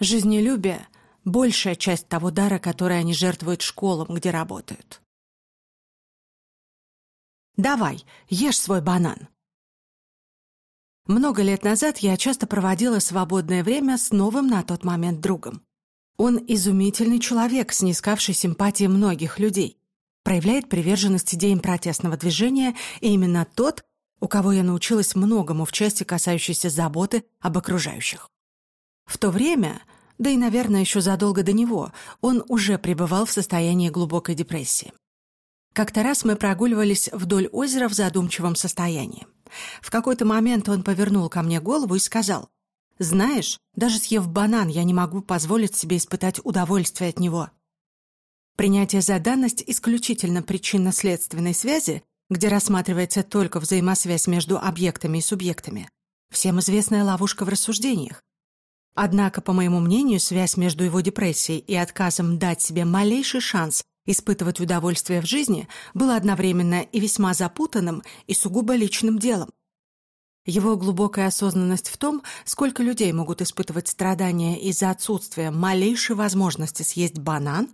Жизнелюбие — большая часть того дара, который они жертвуют школам, где работают. «Давай, ешь свой банан!» Много лет назад я часто проводила свободное время с новым на тот момент другом. Он изумительный человек, снискавший симпатии многих людей проявляет приверженность идеям протестного движения, и именно тот, у кого я научилась многому в части, касающейся заботы об окружающих. В то время, да и, наверное, еще задолго до него, он уже пребывал в состоянии глубокой депрессии. Как-то раз мы прогуливались вдоль озера в задумчивом состоянии. В какой-то момент он повернул ко мне голову и сказал, «Знаешь, даже съев банан, я не могу позволить себе испытать удовольствие от него. Принятие за данность исключительно причинно-следственной связи, где рассматривается только взаимосвязь между объектами и субъектами, всем известная ловушка в рассуждениях. Однако, по моему мнению, связь между его депрессией и отказом дать себе малейший шанс испытывать удовольствие в жизни была одновременно и весьма запутанным, и сугубо личным делом. Его глубокая осознанность в том, сколько людей могут испытывать страдания из-за отсутствия малейшей возможности съесть банан,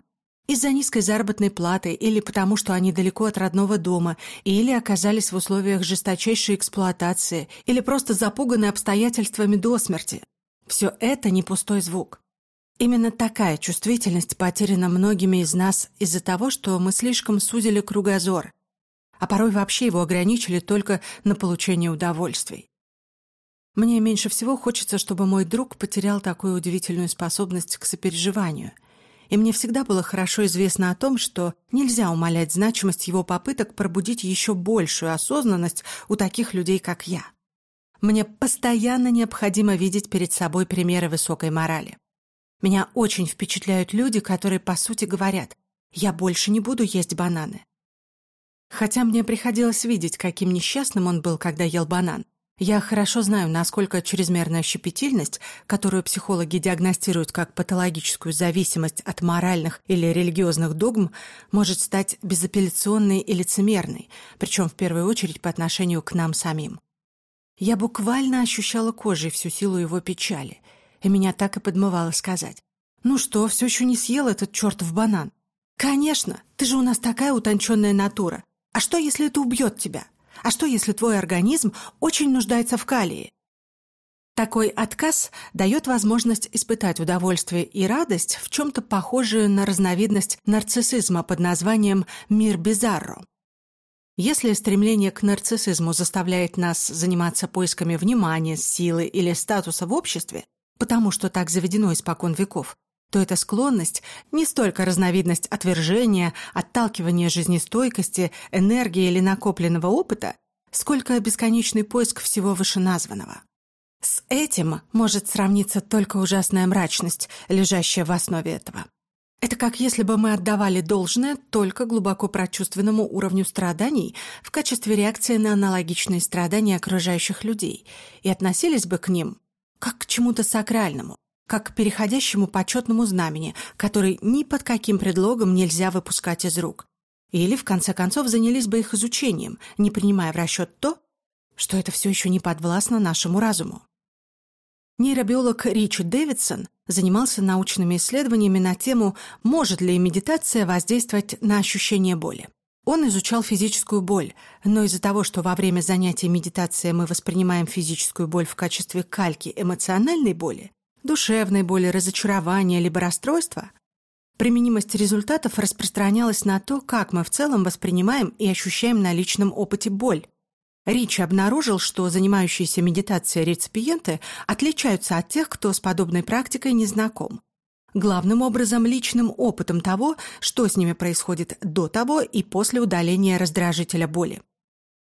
из-за низкой заработной платы или потому, что они далеко от родного дома, или оказались в условиях жесточайшей эксплуатации, или просто запуганы обстоятельствами до смерти. Все это не пустой звук. Именно такая чувствительность потеряна многими из нас из-за того, что мы слишком сузили кругозор, а порой вообще его ограничили только на получение удовольствий. Мне меньше всего хочется, чтобы мой друг потерял такую удивительную способность к сопереживанию – и мне всегда было хорошо известно о том, что нельзя умалять значимость его попыток пробудить еще большую осознанность у таких людей, как я. Мне постоянно необходимо видеть перед собой примеры высокой морали. Меня очень впечатляют люди, которые, по сути, говорят «я больше не буду есть бананы». Хотя мне приходилось видеть, каким несчастным он был, когда ел банан, я хорошо знаю, насколько чрезмерная щепетильность, которую психологи диагностируют как патологическую зависимость от моральных или религиозных догм, может стать безапелляционной и лицемерной, причем в первую очередь по отношению к нам самим. Я буквально ощущала кожей всю силу его печали, и меня так и подмывало сказать. «Ну что, все еще не съел этот чертов банан?» «Конечно, ты же у нас такая утонченная натура. А что, если это убьет тебя?» А что, если твой организм очень нуждается в калии? Такой отказ дает возможность испытать удовольствие и радость в чем-то похожую на разновидность нарциссизма под названием «мир Бизарро». Если стремление к нарциссизму заставляет нас заниматься поисками внимания, силы или статуса в обществе, потому что так заведено испокон веков, то эта склонность не столько разновидность отвержения, отталкивания жизнестойкости, энергии или накопленного опыта, сколько бесконечный поиск всего вышеназванного. С этим может сравниться только ужасная мрачность, лежащая в основе этого. Это как если бы мы отдавали должное только глубоко прочувственному уровню страданий в качестве реакции на аналогичные страдания окружающих людей и относились бы к ним как к чему-то сакральному, как к переходящему почетному знамени, который ни под каким предлогом нельзя выпускать из рук. Или, в конце концов, занялись бы их изучением, не принимая в расчет то, что это все еще не подвластно нашему разуму. Нейробиолог Ричард Дэвидсон занимался научными исследованиями на тему «Может ли медитация воздействовать на ощущение боли?». Он изучал физическую боль, но из-за того, что во время занятий медитацией мы воспринимаем физическую боль в качестве кальки эмоциональной боли, душевной боли, разочарования либо расстройства, применимость результатов распространялась на то, как мы в целом воспринимаем и ощущаем на личном опыте боль, Ричи обнаружил, что занимающиеся медитацией реципиенты отличаются от тех, кто с подобной практикой не знаком. Главным образом личным опытом того, что с ними происходит до того и после удаления раздражителя боли.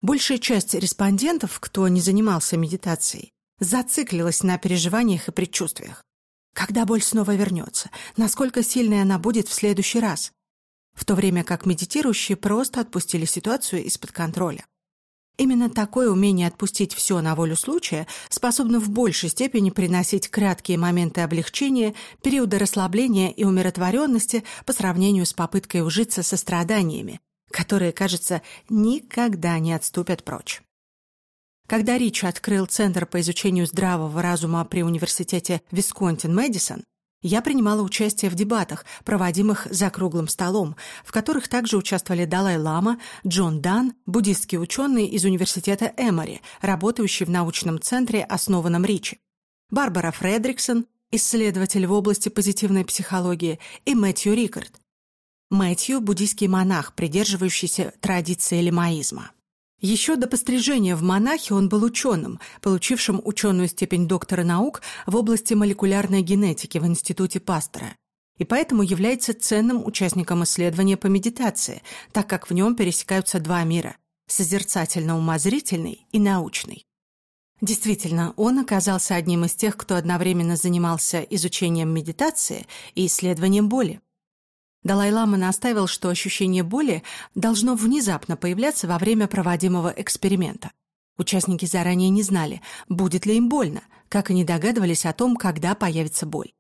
Большая часть респондентов, кто не занимался медитацией, зациклилась на переживаниях и предчувствиях. Когда боль снова вернется, насколько сильной она будет в следующий раз, в то время как медитирующие просто отпустили ситуацию из-под контроля. Именно такое умение отпустить все на волю случая способно в большей степени приносить краткие моменты облегчения, периоды расслабления и умиротворенности по сравнению с попыткой ужиться со страданиями, которые, кажется, никогда не отступят прочь. Когда Рич открыл Центр по изучению здравого разума при университете Висконтин-Мэдисон, я принимала участие в дебатах, проводимых за круглым столом, в которых также участвовали Далай-Лама, Джон Дан, буддистский ученый из университета Эмори, работающий в научном центре, основанном Ричи, Барбара Фредриксон, исследователь в области позитивной психологии, и Мэтью Рикард. Мэтью – буддийский монах, придерживающийся традиции лимаизма. Еще до пострижения в монахи он был ученым, получившим ученую степень доктора наук в области молекулярной генетики в Институте Пастера, и поэтому является ценным участником исследования по медитации, так как в нем пересекаются два мира – созерцательно-умозрительный и научный. Действительно, он оказался одним из тех, кто одновременно занимался изучением медитации и исследованием боли. Далай-лама настаивал, что ощущение боли должно внезапно появляться во время проводимого эксперимента. Участники заранее не знали, будет ли им больно, как и не догадывались о том, когда появится боль.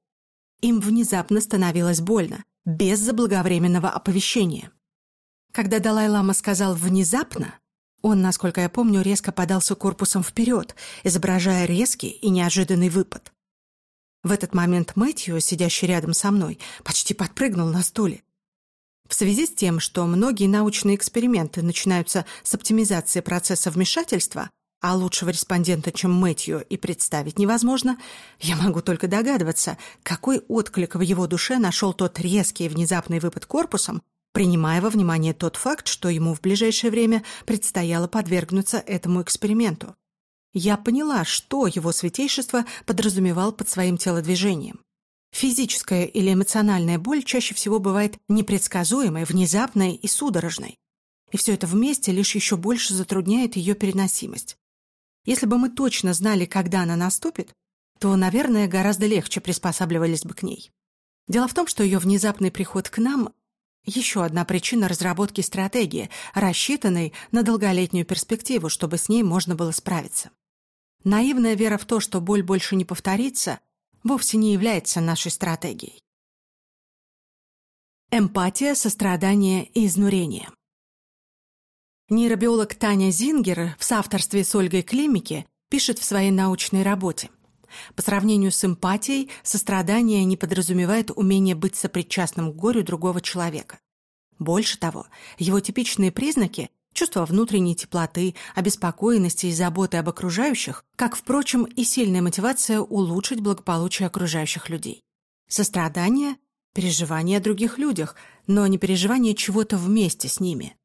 Им внезапно становилось больно, без заблаговременного оповещения. Когда Далай-лама сказал «внезапно», он, насколько я помню, резко подался корпусом вперед, изображая резкий и неожиданный выпад. В этот момент Мэтью, сидящий рядом со мной, почти подпрыгнул на стуле. В связи с тем, что многие научные эксперименты начинаются с оптимизации процесса вмешательства, а лучшего респондента, чем Мэтью, и представить невозможно, я могу только догадываться, какой отклик в его душе нашел тот резкий и внезапный выпад корпусом, принимая во внимание тот факт, что ему в ближайшее время предстояло подвергнуться этому эксперименту. Я поняла, что его святейшество подразумевал под своим телодвижением. Физическая или эмоциональная боль чаще всего бывает непредсказуемой, внезапной и судорожной. И все это вместе лишь еще больше затрудняет ее переносимость. Если бы мы точно знали, когда она наступит, то, наверное, гораздо легче приспосабливались бы к ней. Дело в том, что ее внезапный приход к нам – еще одна причина разработки стратегии, рассчитанной на долголетнюю перспективу, чтобы с ней можно было справиться. Наивная вера в то, что боль больше не повторится, вовсе не является нашей стратегией. Эмпатия, сострадание и изнурение. Нейробиолог Таня Зингер в соавторстве с Ольгой Климики пишет в своей научной работе. По сравнению с эмпатией, сострадание не подразумевает умение быть сопричастным к горю другого человека. Больше того, его типичные признаки чувство внутренней теплоты, обеспокоенности и заботы об окружающих, как, впрочем, и сильная мотивация улучшить благополучие окружающих людей. Сострадание – переживание о других людях, но не переживание чего-то вместе с ними.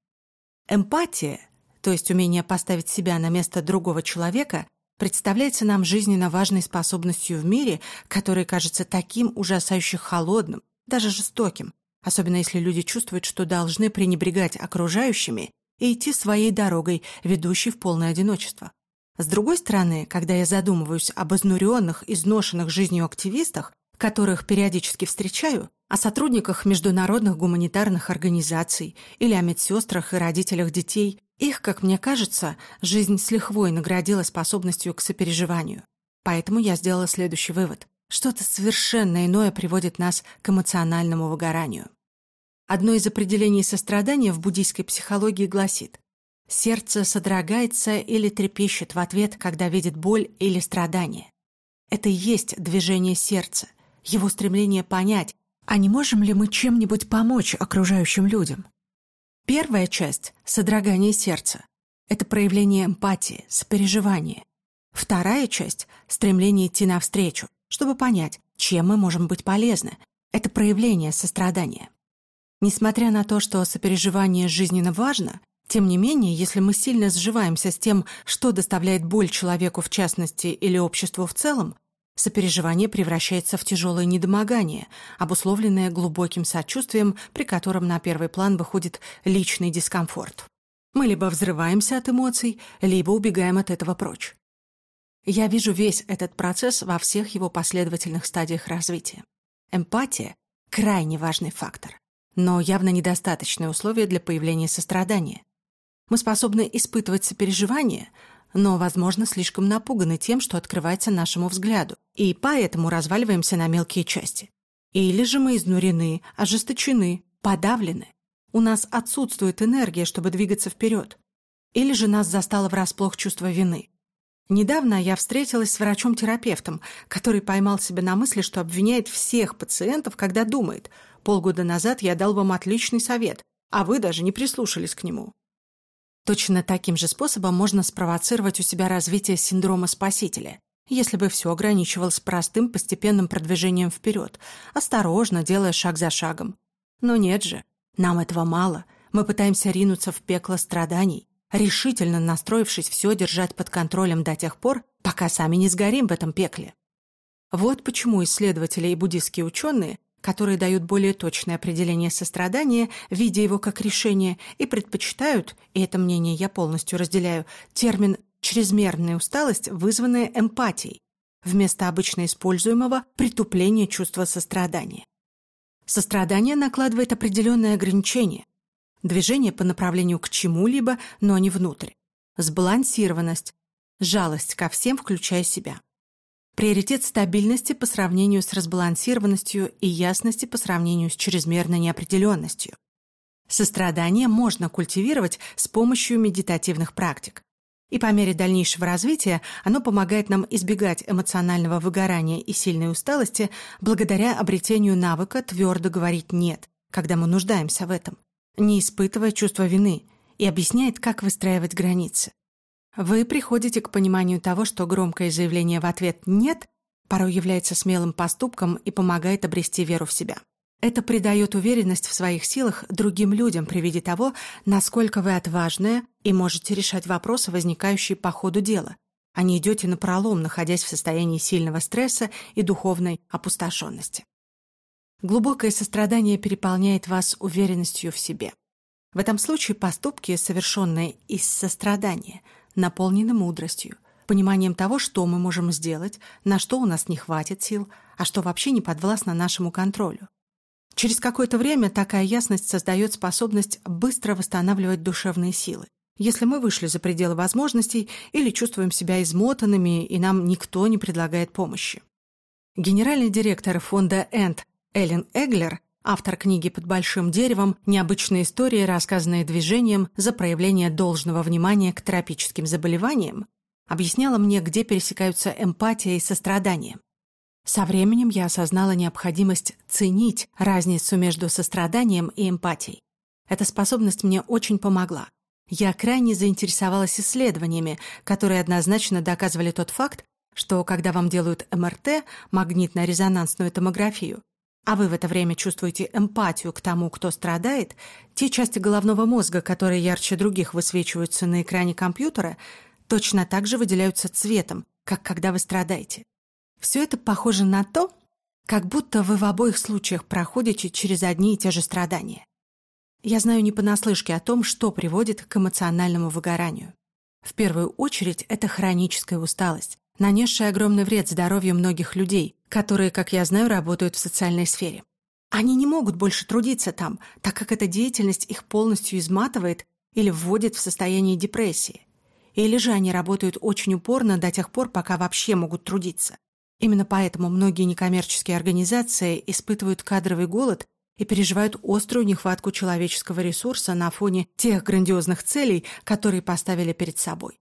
Эмпатия, то есть умение поставить себя на место другого человека, представляется нам жизненно важной способностью в мире, который кажется таким ужасающе холодным, даже жестоким, особенно если люди чувствуют, что должны пренебрегать окружающими и идти своей дорогой, ведущей в полное одиночество. С другой стороны, когда я задумываюсь об изнуренных, изношенных жизнью активистах, которых периодически встречаю, о сотрудниках международных гуманитарных организаций или о медсестрах и родителях детей, их, как мне кажется, жизнь с лихвой наградила способностью к сопереживанию. Поэтому я сделала следующий вывод. Что-то совершенно иное приводит нас к эмоциональному выгоранию. Одно из определений сострадания в буддийской психологии гласит «сердце содрогается или трепещет в ответ, когда видит боль или страдание». Это и есть движение сердца, его стремление понять, а не можем ли мы чем-нибудь помочь окружающим людям. Первая часть — содрогание сердца. Это проявление эмпатии, сопереживания. Вторая часть — стремление идти навстречу, чтобы понять, чем мы можем быть полезны. Это проявление сострадания. Несмотря на то, что сопереживание жизненно важно, тем не менее, если мы сильно сживаемся с тем, что доставляет боль человеку в частности или обществу в целом, сопереживание превращается в тяжелое недомогание, обусловленное глубоким сочувствием, при котором на первый план выходит личный дискомфорт. Мы либо взрываемся от эмоций, либо убегаем от этого прочь. Я вижу весь этот процесс во всех его последовательных стадиях развития. Эмпатия – крайне важный фактор, но явно недостаточное условие для появления сострадания. Мы способны испытывать сопереживание, но, возможно, слишком напуганы тем, что открывается нашему взгляду, и поэтому разваливаемся на мелкие части. Или же мы изнурены, ожесточены, подавлены. У нас отсутствует энергия, чтобы двигаться вперед. Или же нас застало врасплох чувство вины. Недавно я встретилась с врачом-терапевтом, который поймал себя на мысли, что обвиняет всех пациентов, когда думает, полгода назад я дал вам отличный совет, а вы даже не прислушались к нему. Точно таким же способом можно спровоцировать у себя развитие синдрома спасителя, если бы все ограничивалось простым постепенным продвижением вперед, осторожно делая шаг за шагом. Но нет же, нам этого мало. Мы пытаемся ринуться в пекло страданий, решительно настроившись все держать под контролем до тех пор, пока сами не сгорим в этом пекле. Вот почему исследователи и буддистские ученые которые дают более точное определение сострадания, видя его как решение, и предпочитают, и это мнение я полностью разделяю, термин «чрезмерная усталость, вызванная эмпатией», вместо обычно используемого притупления чувства сострадания. Сострадание накладывает определенные ограничения. Движение по направлению к чему-либо, но не внутрь. Сбалансированность, жалость ко всем, включая себя. Приоритет стабильности по сравнению с разбалансированностью и ясности по сравнению с чрезмерной неопределенностью. Сострадание можно культивировать с помощью медитативных практик. И по мере дальнейшего развития оно помогает нам избегать эмоционального выгорания и сильной усталости благодаря обретению навыка твердо говорить «нет», когда мы нуждаемся в этом, не испытывая чувства вины, и объясняет, как выстраивать границы. Вы приходите к пониманию того, что громкое заявление в ответ «нет» порой является смелым поступком и помогает обрести веру в себя. Это придает уверенность в своих силах другим людям при виде того, насколько вы отважная и можете решать вопросы, возникающие по ходу дела, а не идете на пролом, находясь в состоянии сильного стресса и духовной опустошенности. Глубокое сострадание переполняет вас уверенностью в себе. В этом случае поступки, совершенные из сострадания – наполнены мудростью, пониманием того, что мы можем сделать, на что у нас не хватит сил, а что вообще не подвластно нашему контролю. Через какое-то время такая ясность создает способность быстро восстанавливать душевные силы. Если мы вышли за пределы возможностей или чувствуем себя измотанными, и нам никто не предлагает помощи. Генеральный директор фонда «Энд» Эллен Эглер Автор книги «Под большим деревом. Необычные истории, рассказанные движением за проявление должного внимания к тропическим заболеваниям», объясняла мне, где пересекаются эмпатия и сострадание. Со временем я осознала необходимость ценить разницу между состраданием и эмпатией. Эта способность мне очень помогла. Я крайне заинтересовалась исследованиями, которые однозначно доказывали тот факт, что когда вам делают МРТ, магнитно-резонансную томографию, а вы в это время чувствуете эмпатию к тому, кто страдает, те части головного мозга, которые ярче других высвечиваются на экране компьютера, точно так же выделяются цветом, как когда вы страдаете. Все это похоже на то, как будто вы в обоих случаях проходите через одни и те же страдания. Я знаю не понаслышке о том, что приводит к эмоциональному выгоранию. В первую очередь это хроническая усталость, нанесшая огромный вред здоровью многих людей, которые, как я знаю, работают в социальной сфере. Они не могут больше трудиться там, так как эта деятельность их полностью изматывает или вводит в состояние депрессии. Или же они работают очень упорно до тех пор, пока вообще могут трудиться. Именно поэтому многие некоммерческие организации испытывают кадровый голод и переживают острую нехватку человеческого ресурса на фоне тех грандиозных целей, которые поставили перед собой.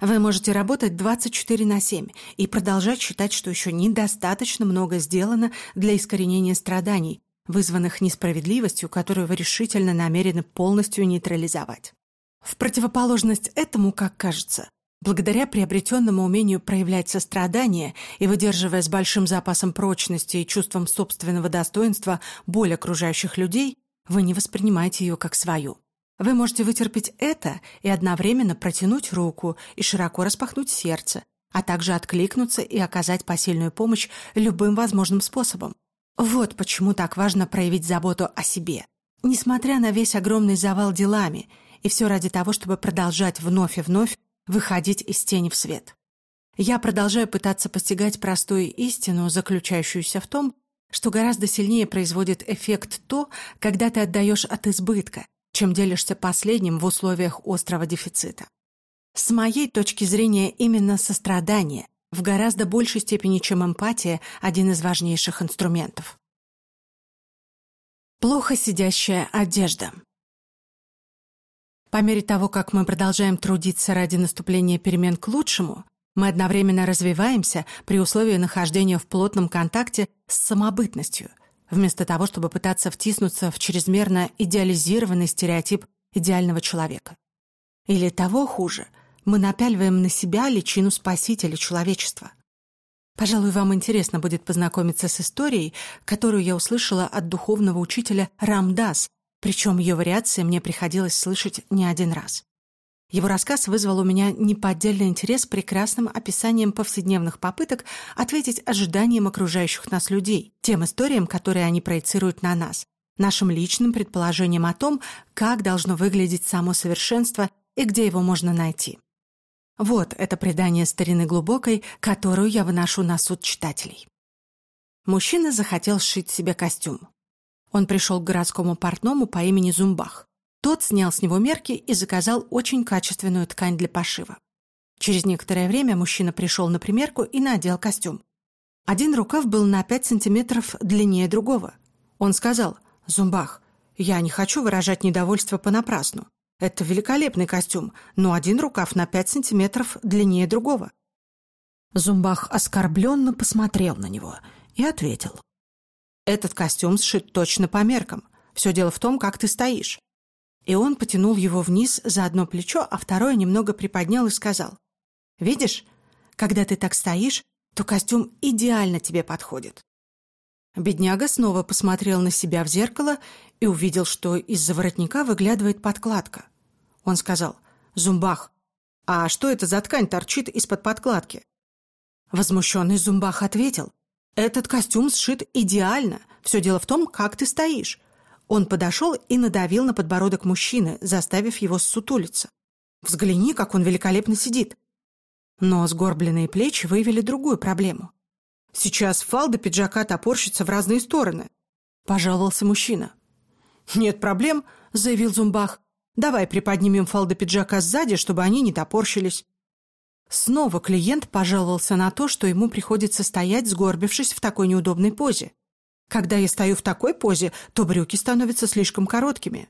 Вы можете работать 24 на 7 и продолжать считать, что еще недостаточно много сделано для искоренения страданий, вызванных несправедливостью, которую вы решительно намерены полностью нейтрализовать. В противоположность этому, как кажется, благодаря приобретенному умению проявлять сострадание и выдерживая с большим запасом прочности и чувством собственного достоинства боль окружающих людей, вы не воспринимаете ее как свою. Вы можете вытерпеть это и одновременно протянуть руку и широко распахнуть сердце, а также откликнуться и оказать посильную помощь любым возможным способом. Вот почему так важно проявить заботу о себе. Несмотря на весь огромный завал делами, и все ради того, чтобы продолжать вновь и вновь выходить из тени в свет. Я продолжаю пытаться постигать простую истину, заключающуюся в том, что гораздо сильнее производит эффект то, когда ты отдаешь от избытка, чем делишься последним в условиях острого дефицита. С моей точки зрения, именно сострадание в гораздо большей степени, чем эмпатия, один из важнейших инструментов. Плохо сидящая одежда. По мере того, как мы продолжаем трудиться ради наступления перемен к лучшему, мы одновременно развиваемся при условии нахождения в плотном контакте с самобытностью – вместо того, чтобы пытаться втиснуться в чрезмерно идеализированный стереотип идеального человека. Или того хуже, мы напяливаем на себя личину спасителя человечества. Пожалуй, вам интересно будет познакомиться с историей, которую я услышала от духовного учителя Рамдас, причем ее вариации мне приходилось слышать не один раз. Его рассказ вызвал у меня неподдельный интерес прекрасным описанием повседневных попыток ответить ожиданиям окружающих нас людей, тем историям, которые они проецируют на нас, нашим личным предположениям о том, как должно выглядеть само совершенство и где его можно найти. Вот это предание старины глубокой, которую я выношу на суд читателей. Мужчина захотел сшить себе костюм. Он пришел к городскому портному по имени Зумбах. Тот снял с него мерки и заказал очень качественную ткань для пошива. Через некоторое время мужчина пришел на примерку и надел костюм. Один рукав был на 5 сантиметров длиннее другого. Он сказал, «Зумбах, я не хочу выражать недовольство понапрасну. Это великолепный костюм, но один рукав на 5 сантиметров длиннее другого». Зумбах оскорбленно посмотрел на него и ответил, «Этот костюм сшит точно по меркам. Все дело в том, как ты стоишь. И он потянул его вниз за одно плечо, а второе немного приподнял и сказал. «Видишь, когда ты так стоишь, то костюм идеально тебе подходит». Бедняга снова посмотрел на себя в зеркало и увидел, что из-за воротника выглядывает подкладка. Он сказал, «Зумбах, а что это за ткань торчит из-под подкладки?» Возмущенный Зумбах ответил, «Этот костюм сшит идеально. Все дело в том, как ты стоишь. Он подошел и надавил на подбородок мужчины, заставив его ссутулиться. «Взгляни, как он великолепно сидит!» Но сгорбленные плечи выявили другую проблему. «Сейчас фалда пиджака топорщится в разные стороны», — пожаловался мужчина. «Нет проблем», — заявил Зумбах. «Давай приподнимем фалды пиджака сзади, чтобы они не топорщились». Снова клиент пожаловался на то, что ему приходится стоять, сгорбившись в такой неудобной позе. Когда я стою в такой позе, то брюки становятся слишком короткими.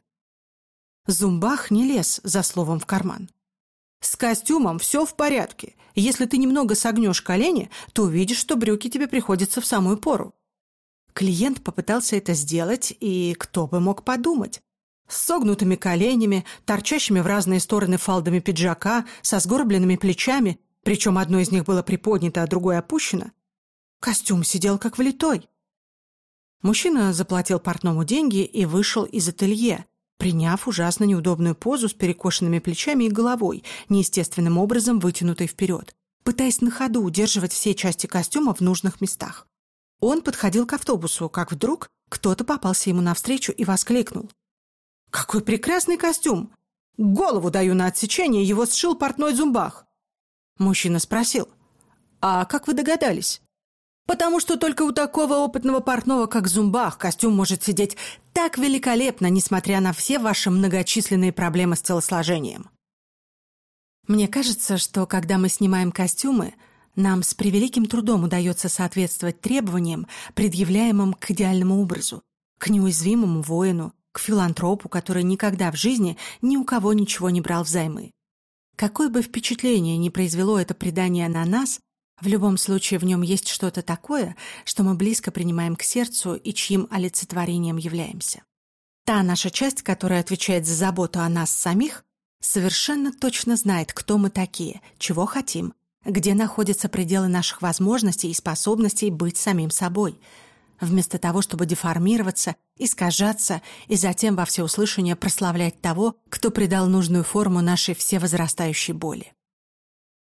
Зумбах не лез за словом в карман. С костюмом все в порядке. Если ты немного согнешь колени, то увидишь, что брюки тебе приходятся в самую пору. Клиент попытался это сделать, и кто бы мог подумать? С согнутыми коленями, торчащими в разные стороны фалдами пиджака, со сгорбленными плечами, причем одно из них было приподнято, а другое опущено. Костюм сидел как влитой. Мужчина заплатил портному деньги и вышел из ателье, приняв ужасно неудобную позу с перекошенными плечами и головой, неестественным образом вытянутой вперед, пытаясь на ходу удерживать все части костюма в нужных местах. Он подходил к автобусу, как вдруг кто-то попался ему навстречу и воскликнул. «Какой прекрасный костюм! Голову даю на отсечение, его сшил портной Зумбах!» Мужчина спросил. «А как вы догадались?» Потому что только у такого опытного портного, как Зумбах, костюм может сидеть так великолепно, несмотря на все ваши многочисленные проблемы с телосложением. Мне кажется, что когда мы снимаем костюмы, нам с превеликим трудом удается соответствовать требованиям, предъявляемым к идеальному образу, к неуязвимому воину, к филантропу, который никогда в жизни ни у кого ничего не брал взаймы. Какое бы впечатление ни произвело это предание на нас, в любом случае в нем есть что-то такое, что мы близко принимаем к сердцу и чьим олицетворением являемся. Та наша часть, которая отвечает за заботу о нас самих, совершенно точно знает, кто мы такие, чего хотим, где находятся пределы наших возможностей и способностей быть самим собой, вместо того, чтобы деформироваться, искажаться и затем во всеуслышание прославлять того, кто придал нужную форму нашей всевозрастающей боли.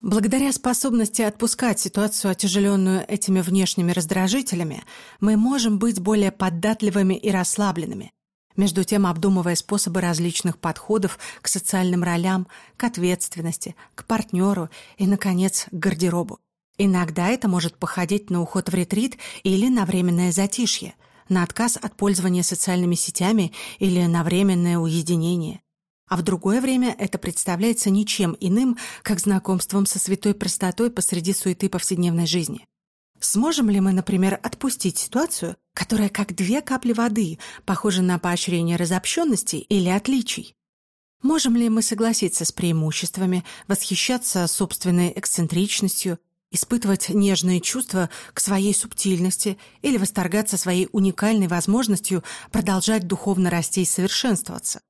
Благодаря способности отпускать ситуацию, отяжеленную этими внешними раздражителями, мы можем быть более податливыми и расслабленными, между тем обдумывая способы различных подходов к социальным ролям, к ответственности, к партнеру и, наконец, к гардеробу. Иногда это может походить на уход в ретрит или на временное затишье, на отказ от пользования социальными сетями или на временное уединение. А в другое время это представляется ничем иным, как знакомством со святой простотой посреди суеты повседневной жизни. Сможем ли мы, например, отпустить ситуацию, которая как две капли воды похожа на поощрение разобщенности или отличий? Можем ли мы согласиться с преимуществами, восхищаться собственной эксцентричностью, испытывать нежные чувства к своей субтильности или восторгаться своей уникальной возможностью продолжать духовно расти и совершенствоваться?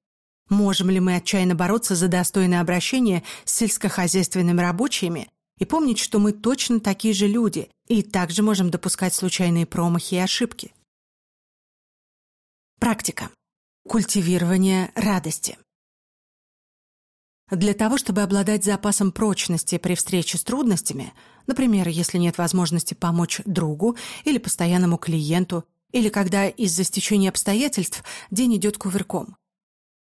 Можем ли мы отчаянно бороться за достойное обращение с сельскохозяйственными рабочими и помнить, что мы точно такие же люди и также можем допускать случайные промахи и ошибки? Практика. Культивирование радости. Для того, чтобы обладать запасом прочности при встрече с трудностями, например, если нет возможности помочь другу или постоянному клиенту, или когда из-за стечения обстоятельств день идет кувырком,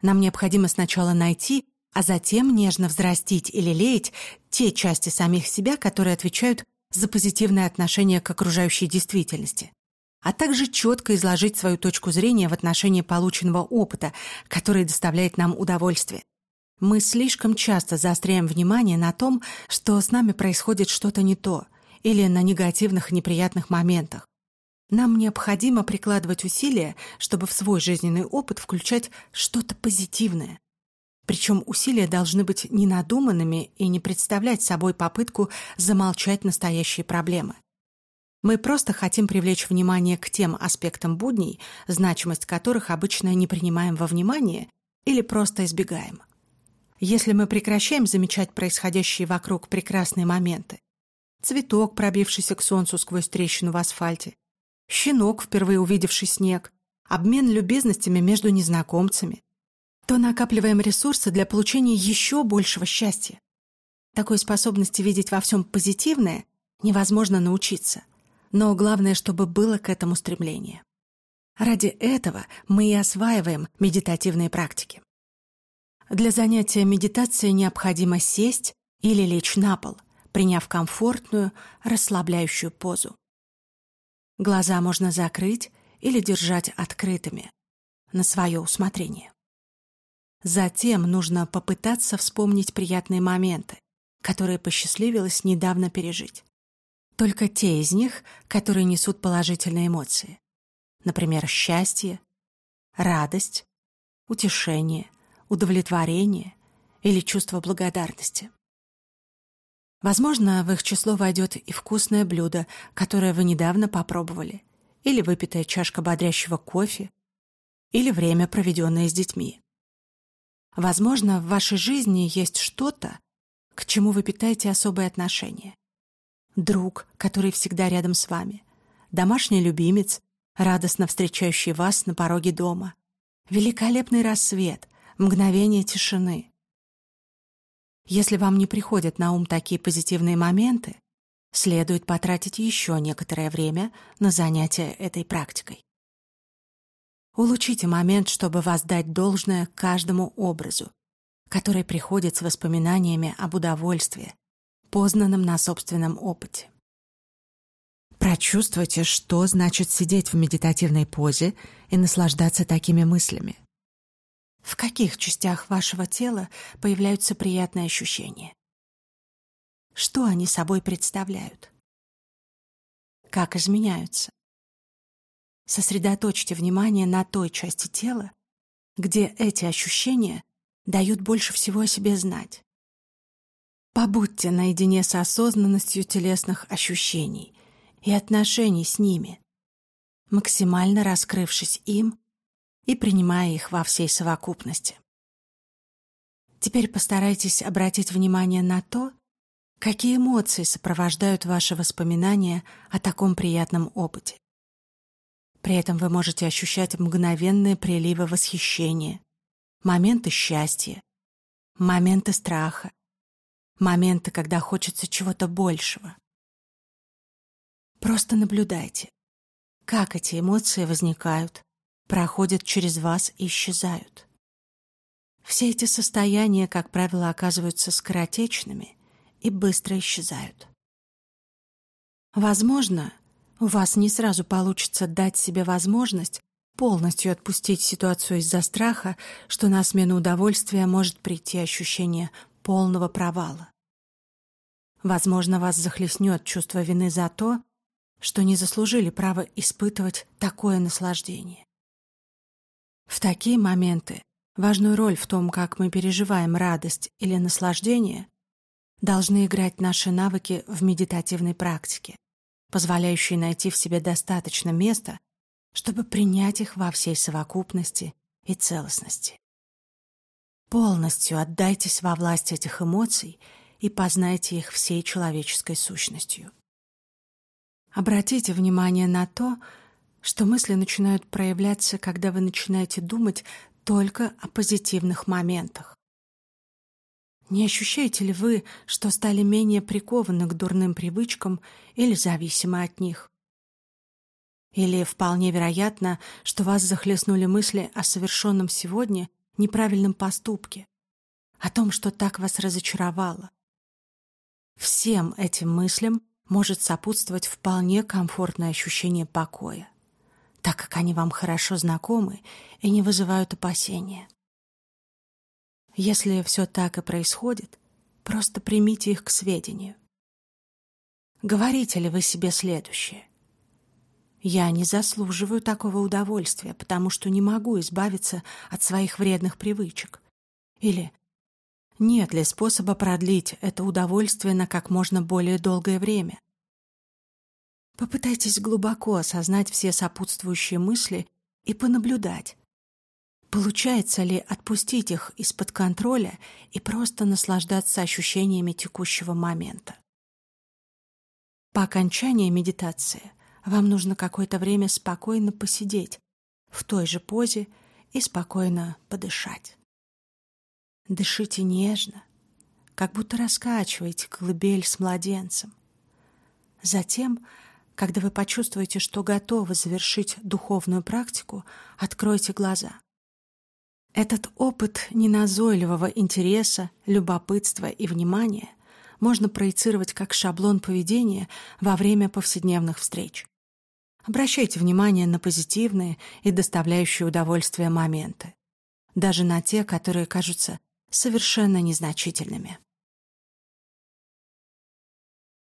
нам необходимо сначала найти, а затем нежно взрастить или леять те части самих себя, которые отвечают за позитивное отношение к окружающей действительности, а также четко изложить свою точку зрения в отношении полученного опыта, который доставляет нам удовольствие. Мы слишком часто заостряем внимание на том, что с нами происходит что-то не то, или на негативных неприятных моментах. Нам необходимо прикладывать усилия, чтобы в свой жизненный опыт включать что-то позитивное. Причем усилия должны быть ненадуманными и не представлять собой попытку замолчать настоящие проблемы. Мы просто хотим привлечь внимание к тем аспектам будней, значимость которых обычно не принимаем во внимание или просто избегаем. Если мы прекращаем замечать происходящие вокруг прекрасные моменты, цветок, пробившийся к солнцу сквозь трещину в асфальте, щенок, впервые увидевший снег, обмен любезностями между незнакомцами, то накапливаем ресурсы для получения еще большего счастья. Такой способности видеть во всем позитивное невозможно научиться, но главное, чтобы было к этому стремление. Ради этого мы и осваиваем медитативные практики. Для занятия медитацией необходимо сесть или лечь на пол, приняв комфортную, расслабляющую позу. Глаза можно закрыть или держать открытыми, на свое усмотрение. Затем нужно попытаться вспомнить приятные моменты, которые посчастливилось недавно пережить. Только те из них, которые несут положительные эмоции. Например, счастье, радость, утешение, удовлетворение или чувство благодарности. Возможно, в их число войдет и вкусное блюдо, которое вы недавно попробовали, или выпитая чашка бодрящего кофе, или время, проведенное с детьми. Возможно, в вашей жизни есть что-то, к чему вы питаете особое отношение. Друг, который всегда рядом с вами, домашний любимец, радостно встречающий вас на пороге дома, великолепный рассвет, мгновение тишины. Если вам не приходят на ум такие позитивные моменты, следует потратить еще некоторое время на занятие этой практикой. Улучшите момент, чтобы воздать должное каждому образу, который приходит с воспоминаниями об удовольствии, познанном на собственном опыте. Прочувствуйте, что значит сидеть в медитативной позе и наслаждаться такими мыслями. В каких частях вашего тела появляются приятные ощущения? Что они собой представляют? Как изменяются? Сосредоточьте внимание на той части тела, где эти ощущения дают больше всего о себе знать. Побудьте наедине с осознанностью телесных ощущений и отношений с ними, максимально раскрывшись им и принимая их во всей совокупности. Теперь постарайтесь обратить внимание на то, какие эмоции сопровождают ваши воспоминания о таком приятном опыте. При этом вы можете ощущать мгновенные приливы восхищения, моменты счастья, моменты страха, моменты, когда хочется чего-то большего. Просто наблюдайте, как эти эмоции возникают, проходят через вас и исчезают. Все эти состояния, как правило, оказываются скоротечными и быстро исчезают. Возможно, у вас не сразу получится дать себе возможность полностью отпустить ситуацию из-за страха, что на смену удовольствия может прийти ощущение полного провала. Возможно, вас захлестнет чувство вины за то, что не заслужили право испытывать такое наслаждение. В такие моменты важную роль в том, как мы переживаем радость или наслаждение, должны играть наши навыки в медитативной практике, позволяющие найти в себе достаточно места, чтобы принять их во всей совокупности и целостности. Полностью отдайтесь во власть этих эмоций и познайте их всей человеческой сущностью. Обратите внимание на то, что мысли начинают проявляться, когда вы начинаете думать только о позитивных моментах. Не ощущаете ли вы, что стали менее прикованы к дурным привычкам или зависимы от них? Или вполне вероятно, что вас захлестнули мысли о совершенном сегодня неправильном поступке, о том, что так вас разочаровало. Всем этим мыслям может сопутствовать вполне комфортное ощущение покоя так как они вам хорошо знакомы и не вызывают опасения. Если все так и происходит, просто примите их к сведению. Говорите ли вы себе следующее? Я не заслуживаю такого удовольствия, потому что не могу избавиться от своих вредных привычек. Или нет ли способа продлить это удовольствие на как можно более долгое время? Попытайтесь глубоко осознать все сопутствующие мысли и понаблюдать. Получается ли отпустить их из-под контроля и просто наслаждаться ощущениями текущего момента? По окончании медитации вам нужно какое-то время спокойно посидеть в той же позе и спокойно подышать. Дышите нежно, как будто раскачиваете колыбель с младенцем. Затем когда вы почувствуете, что готовы завершить духовную практику, откройте глаза. Этот опыт неназойливого интереса, любопытства и внимания можно проецировать как шаблон поведения во время повседневных встреч. Обращайте внимание на позитивные и доставляющие удовольствие моменты, даже на те, которые кажутся совершенно незначительными.